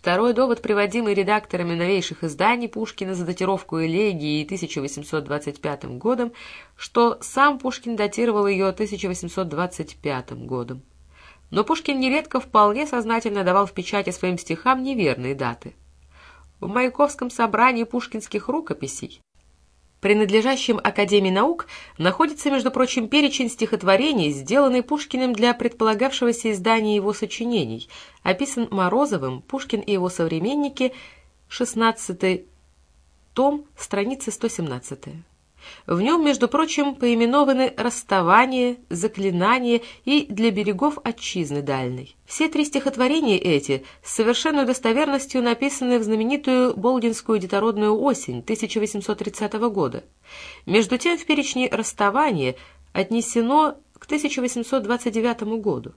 Второй довод, приводимый редакторами новейших изданий Пушкина за датировку элегии 1825 годом, что сам Пушкин датировал ее 1825 годом. Но Пушкин нередко вполне сознательно давал в печати своим стихам неверные даты. В Маяковском собрании пушкинских рукописей принадлежащем Академии наук, находится, между прочим, перечень стихотворений, сделанный Пушкиным для предполагавшегося издания его сочинений, описан Морозовым, Пушкин и его современники, 16 том, страница 117. В нем, между прочим, поименованы расставание, заклинание и для берегов отчизны дальней. Все три стихотворения эти с совершенной достоверностью написаны в знаменитую Болдинскую детородную осень 1830 года. Между тем в перечне расставания отнесено к 1829 году.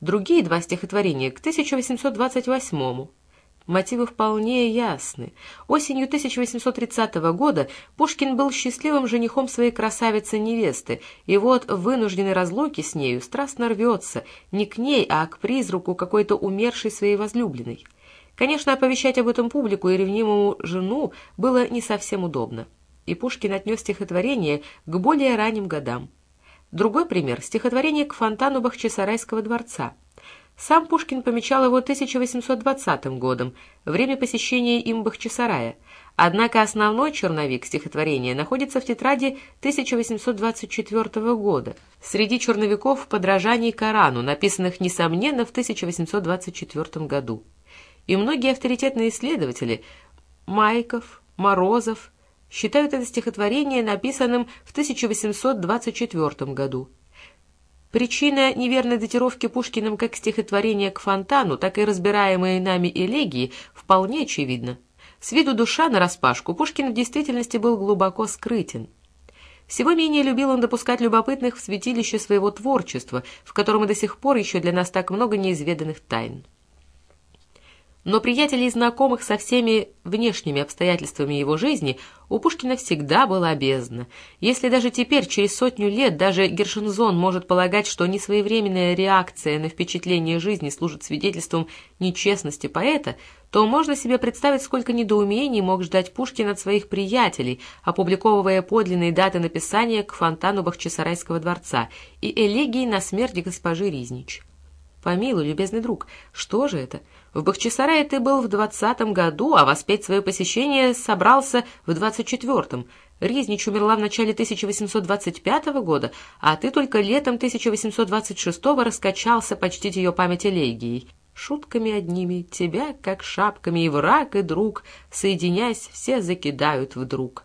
Другие два стихотворения к 1828 году. Мотивы вполне ясны. Осенью 1830 года Пушкин был счастливым женихом своей красавицы-невесты, и вот в вынужденной разлуке с нею страстно рвется не к ней, а к призраку какой-то умершей своей возлюбленной. Конечно, оповещать об этом публику и ревнимому жену было не совсем удобно, и Пушкин отнес стихотворение к более ранним годам. Другой пример – стихотворение к фонтану Бахчисарайского дворца – сам Пушкин помечал его 1820 годом, время посещения им Бахчисарая, однако основной черновик стихотворения находится в тетради 1824 года, среди черновиков подражаний Корану, написанных, несомненно, в 1824 году. И многие авторитетные исследователи – Майков, Морозов – считают это стихотворение написанным в 1824 году. Причина неверной датировки Пушкиным как стихотворения к фонтану, так и разбираемые нами элегии вполне очевидна. С виду душа нараспашку Пушкин в действительности был глубоко скрытен. Всего менее любил он допускать любопытных в святилище своего творчества, в котором и до сих пор еще для нас так много неизведанных тайн но приятелей и знакомых со всеми внешними обстоятельствами его жизни у Пушкина всегда была бездна. Если даже теперь, через сотню лет, даже Гершензон может полагать, что несвоевременная реакция на впечатление жизни служит свидетельством нечестности поэта, то можно себе представить, сколько недоумений мог ждать Пушкин от своих приятелей, опубликовывая подлинные даты написания к фонтану Бахчисарайского дворца и элегии на смерть госпожи Riзнич. Помилуй, любезный друг, что же это? В Бахчисарае ты был в двадцатом году, а воспеть свое посещение собрался в двадцать четвертом. Ризнич умерла в начале 1825 года, а ты только летом 1826 раскачался почтить ее память элегией. Шутками одними тебя, как шапками, и враг, и друг, соединяясь, все закидают вдруг.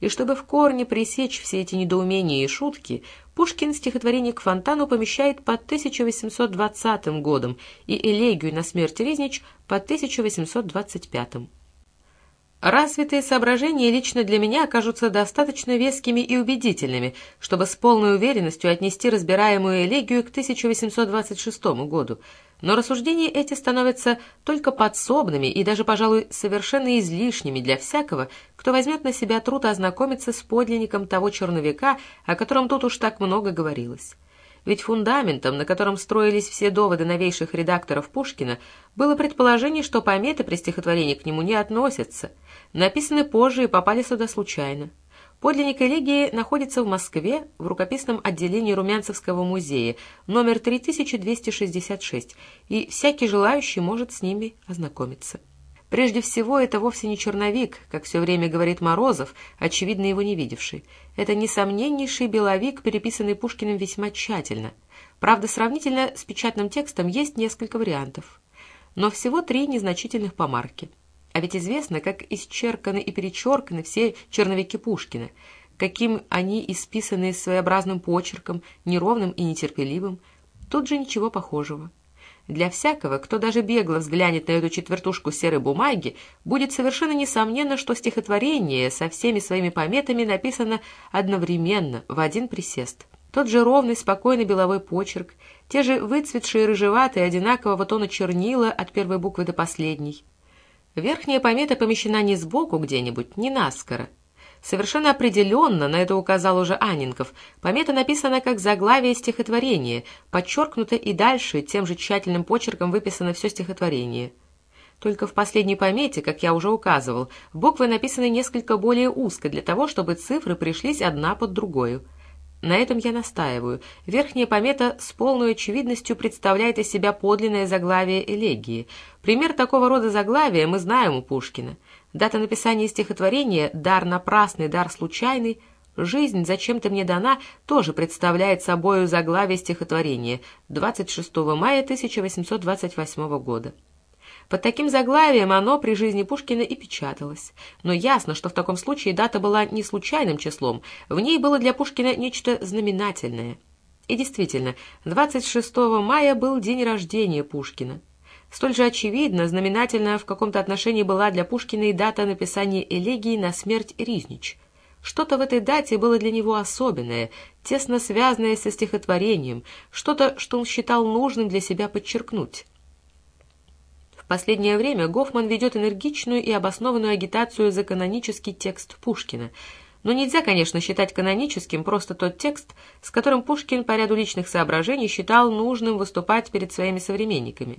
И чтобы в корне пресечь все эти недоумения и шутки, Пушкин стихотворение к фонтану помещает под 1820 годом и элегию на смерть Резнич под 1825. Развитые соображения лично для меня окажутся достаточно вескими и убедительными, чтобы с полной уверенностью отнести разбираемую элегию к 1826 году, но рассуждения эти становятся только подсобными и даже, пожалуй, совершенно излишними для всякого, кто возьмет на себя труд ознакомиться с подлинником того черновика, о котором тут уж так много говорилось. Ведь фундаментом, на котором строились все доводы новейших редакторов Пушкина, было предположение, что пометы при стихотворении к нему не относятся, написаны позже и попали сюда случайно. Подлинник элегии находится в Москве в рукописном отделении Румянцевского музея, номер 3266, и всякий желающий может с ними ознакомиться. Прежде всего, это вовсе не черновик, как все время говорит Морозов, очевидно его не видевший. Это несомненнейший беловик, переписанный Пушкиным весьма тщательно. Правда, сравнительно с печатным текстом есть несколько вариантов. Но всего три незначительных помарки. А ведь известно, как исчерканы и перечерканы все черновики Пушкина, каким они исписаны своеобразным почерком, неровным и нетерпеливым. Тут же ничего похожего. Для всякого, кто даже бегло взглянет на эту четвертушку серой бумаги, будет совершенно несомненно, что стихотворение со всеми своими пометами написано одновременно, в один присест. Тот же ровный, спокойный беловой почерк, те же выцветшие рыжеватые одинакового тона чернила от первой буквы до последней. Верхняя помета помещена не сбоку где-нибудь, не наскоро. Совершенно определенно, на это указал уже Анинков, помета написана как заглавие стихотворения, подчеркнуто и дальше тем же тщательным почерком выписано все стихотворение. Только в последней помете, как я уже указывал, буквы написаны несколько более узко для того, чтобы цифры пришлись одна под другой. На этом я настаиваю. Верхняя помета с полной очевидностью представляет из себя подлинное заглавие элегии. Пример такого рода заглавия мы знаем у Пушкина. Дата написания стихотворения «Дар напрасный, дар случайный» «Жизнь зачем-то мне дана» тоже представляет собою заглавие стихотворения 26 мая 1828 года. Под таким заглавием оно при жизни Пушкина и печаталось. Но ясно, что в таком случае дата была не случайным числом, в ней было для Пушкина нечто знаменательное. И действительно, 26 мая был день рождения Пушкина. Столь же очевидно, знаменательно в каком-то отношении была для Пушкина и дата написания элегии на смерть Riзнич. Что-то в этой дате было для него особенное, тесно связанное со стихотворением, что-то, что он считал нужным для себя подчеркнуть. Последнее время Гофман ведет энергичную и обоснованную агитацию за канонический текст Пушкина. Но нельзя, конечно, считать каноническим просто тот текст, с которым Пушкин по ряду личных соображений считал нужным выступать перед своими современниками.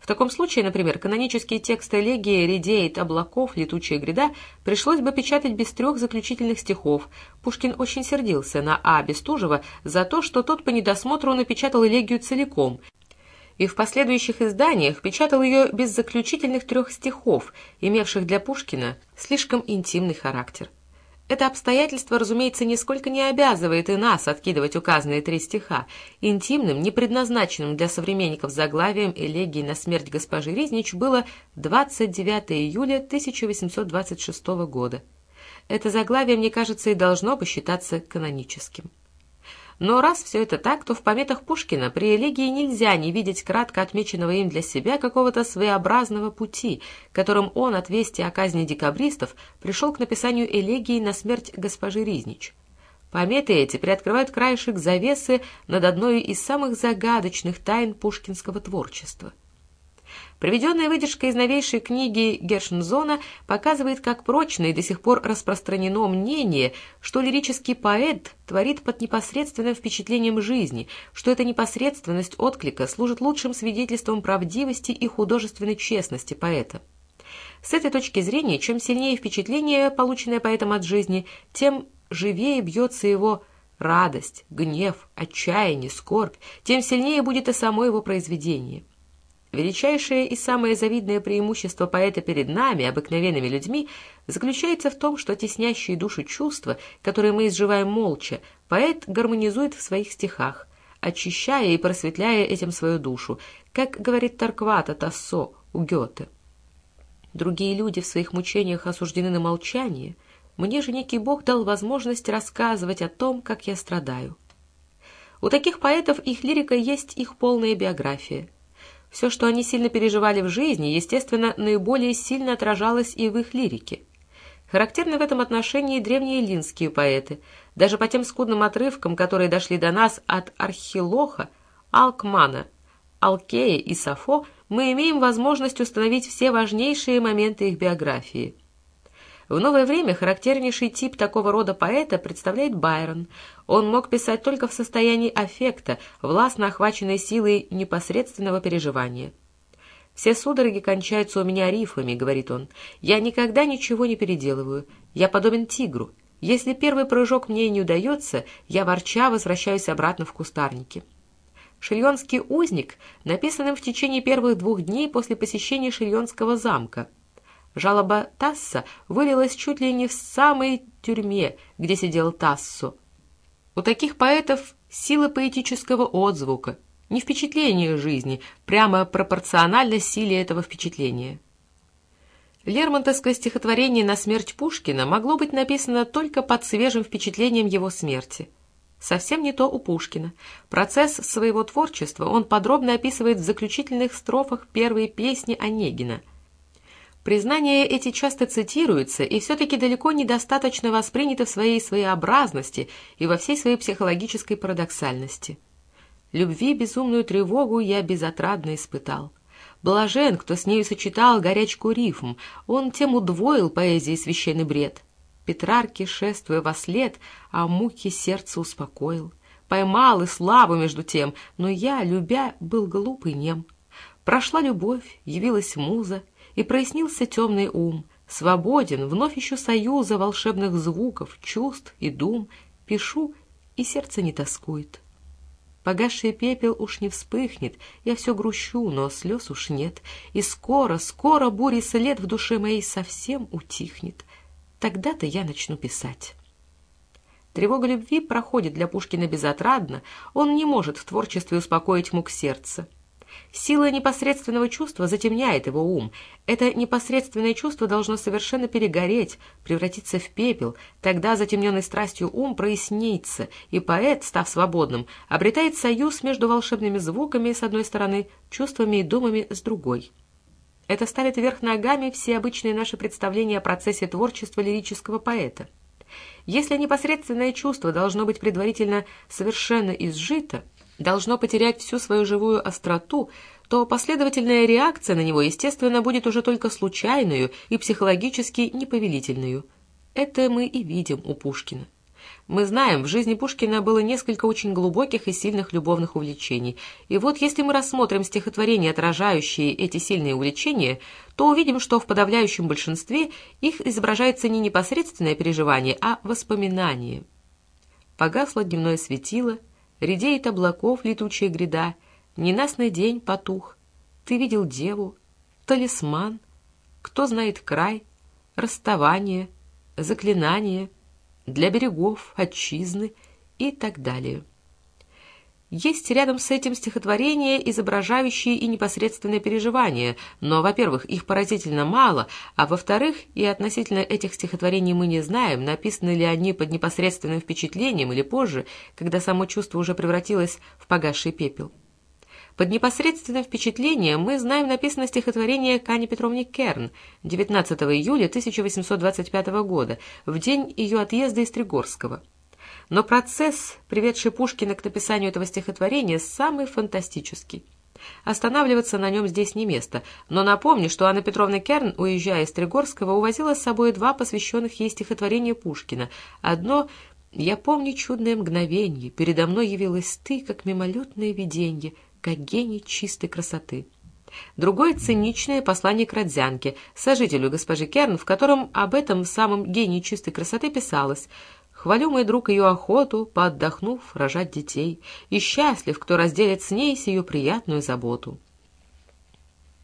В таком случае, например, канонический текст элегии «Редеет облаков, летучая гряда» пришлось бы печатать без трех заключительных стихов. Пушкин очень сердился на А. Бестужева за то, что тот по недосмотру напечатал элегию целиком, и в последующих изданиях печатал ее без заключительных трех стихов, имевших для Пушкина слишком интимный характер. Это обстоятельство, разумеется, нисколько не обязывает и нас откидывать указанные три стиха. Интимным, не предназначенным для современников заглавием элегии на смерть госпожи Ризнич было 29 июля 1826 года. Это заглавие, мне кажется, и должно бы считаться каноническим. Но раз все это так, то в пометах Пушкина при элегии нельзя не видеть кратко отмеченного им для себя какого-то своеобразного пути, которым он от вести о казни декабристов пришел к написанию элегии на смерть госпожи Riзнич. Пометы эти приоткрывают краешек завесы над одной из самых загадочных тайн пушкинского творчества — Приведенная выдержка из новейшей книги Гершензона показывает, как прочно и до сих пор распространено мнение, что лирический поэт творит под непосредственным впечатлением жизни, что эта непосредственность отклика служит лучшим свидетельством правдивости и художественной честности поэта. С этой точки зрения, чем сильнее впечатление, полученное поэтом от жизни, тем живее бьется его радость, гнев, отчаяние, скорбь, тем сильнее будет и само его произведение. Величайшее и самое завидное преимущество поэта перед нами, обыкновенными людьми, заключается в том, что теснящие душу чувства, которые мы изживаем молча, поэт гармонизует в своих стихах, очищая и просветляя этим свою душу, как говорит Тарквата Тассо у Гёте. Другие люди в своих мучениях осуждены на молчание, мне же некий Бог дал возможность рассказывать о том, как я страдаю. У таких поэтов их лирика есть их полная биография – все, что они сильно переживали в жизни, естественно, наиболее сильно отражалось и в их лирике. Характерны в этом отношении древние линские поэты. Даже по тем скудным отрывкам, которые дошли до нас от Архилоха, Алкмана, Алкея и Сафо, мы имеем возможность установить все важнейшие моменты их биографии – в новое время характернейший тип такого рода поэта представляет Байрон. Он мог писать только в состоянии аффекта, властно охваченной силой непосредственного переживания. «Все судороги кончаются у меня рифами», — говорит он. «Я никогда ничего не переделываю. Я подобен тигру. Если первый прыжок мне не удается, я ворча возвращаюсь обратно в кустарники». «Шильонский узник» написанным в течение первых двух дней после посещения Шильонского замка — Жалоба Тасса вылилась чуть ли не в самой тюрьме, где сидел Тассо. У таких поэтов сила поэтического отзвука, не впечатление жизни, прямо пропорционально силе этого впечатления. Лермонтовское стихотворение «На смерть Пушкина» могло быть написано только под свежим впечатлением его смерти. Совсем не то у Пушкина. Процесс своего творчества он подробно описывает в заключительных строфах первой песни Онегина – Признания эти часто цитируются и все-таки далеко недостаточно восприняты в своей своеобразности и во всей своей психологической парадоксальности. Любви безумную тревогу я безотрадно испытал. Блажен, кто с нею сочетал горячку рифм, он тем удвоил поэзии священный бред. Петрарки, шествуя во след, а муки сердце успокоил. Поймал и славу между тем, но я, любя, был глуп нем. Прошла любовь, явилась муза, и прояснился темный ум, свободен, вновь ищу союза волшебных звуков, чувств и дум, пишу, и сердце не тоскует. Погасший пепел уж не вспыхнет, я все грущу, но слез уж нет, и скоро, скоро бури след в душе моей совсем утихнет. Тогда-то я начну писать. Тревога любви проходит для Пушкина безотрадно, он не может в творчестве успокоить мук сердца. Сила непосредственного чувства затемняет его ум. Это непосредственное чувство должно совершенно перегореть, превратиться в пепел. Тогда затемненный страстью ум прояснится, и поэт, став свободным, обретает союз между волшебными звуками с одной стороны, чувствами и думами с другой. Это ставит вверх ногами все обычные наши представления о процессе творчества лирического поэта. Если непосредственное чувство должно быть предварительно совершенно изжито, должно потерять всю свою живую остроту, то последовательная реакция на него, естественно, будет уже только случайную и психологически неповелительную. Это мы и видим у Пушкина. Мы знаем, в жизни Пушкина было несколько очень глубоких и сильных любовных увлечений. И вот если мы рассмотрим стихотворения, отражающие эти сильные увлечения, то увидим, что в подавляющем большинстве их изображается не непосредственное переживание, а воспоминание. Погасло дневное светило, редеет облаков летучая гряда, ненастный день потух. Ты видел деву, талисман, кто знает край, расставание, заклинание — для берегов, отчизны и так далее. Есть рядом с этим стихотворения, изображающие и непосредственное переживание, но, во-первых, их поразительно мало, а во-вторых, и относительно этих стихотворений мы не знаем, написаны ли они под непосредственным впечатлением или позже, когда само чувство уже превратилось в погасший пепел. Под непосредственным впечатлением мы знаем написано стихотворение Кани Петровне Керн 19 июля 1825 года, в день ее отъезда из Тригорского. Но процесс, приведший Пушкина к написанию этого стихотворения, самый фантастический. Останавливаться на нем здесь не место, но напомню, что Анна Петровна Керн, уезжая из Тригорского, увозила с собой два посвященных ей стихотворения Пушкина. Одно «Я помню чудное мгновенье, передо мной явилась ты, как мимолетное виденье», как гений чистой красоты. Другое циничное послание к Родзянке, сожителю госпожи Керн, в котором об этом самом гении чистой красоты писалось «Хвалю, мой друг, ее охоту, поотдохнув, рожать детей, и счастлив, кто разделит с ней сию приятную заботу».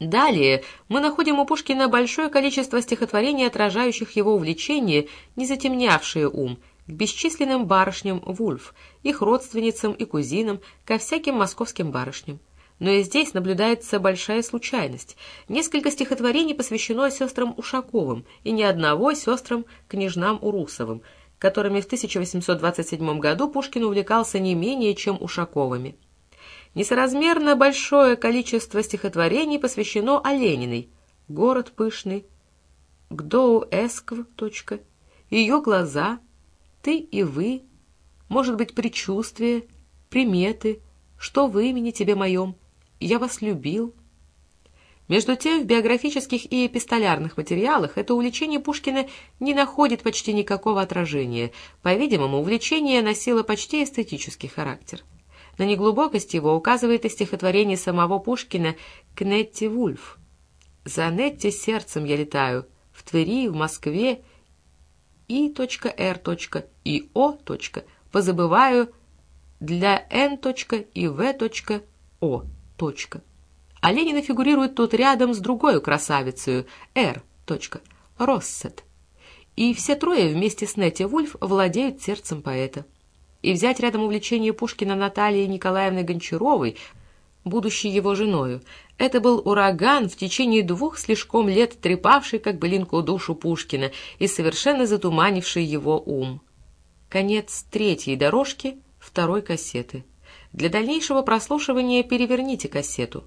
Далее мы находим у Пушкина большое количество стихотворений, отражающих его увлечение, не затемнявшие ум – к бесчисленным барышням Вульф, их родственницам и кузинам, ко всяким московским барышням. Но и здесь наблюдается большая случайность. Несколько стихотворений посвящено сестрам Ушаковым и ни одного сестрам княжнам Урусовым, которыми в 1827 году Пушкин увлекался не менее, чем Ушаковыми. Несоразмерно большое количество стихотворений посвящено Олениной «Город пышный», «Гдоу Эскв», «Ее глаза», ты и вы, может быть, предчувствия, приметы, что в имени тебе моем, я вас любил. Между тем, в биографических и эпистолярных материалах это увлечение Пушкина не находит почти никакого отражения. По-видимому, увлечение носило почти эстетический характер. На неглубокость его указывает и стихотворение самого Пушкина «Кнетти Вульф». «За Нетти сердцем я летаю, в Твери, в Москве, i.r. и o. позабываю для n. и v. o. А Ленина фигурирует тут рядом с другой красавицей R. Россет. И все трое вместе с Нетти Вульф владеют сердцем поэта. И взять рядом увлечение Пушкина Натальей Николаевной Гончаровой, будущей его женою, это был ураган, в течение двух слишком лет трепавший, как былинку, душу Пушкина и совершенно затуманивший его ум. Конец третьей дорожки второй кассеты. Для дальнейшего прослушивания переверните кассету.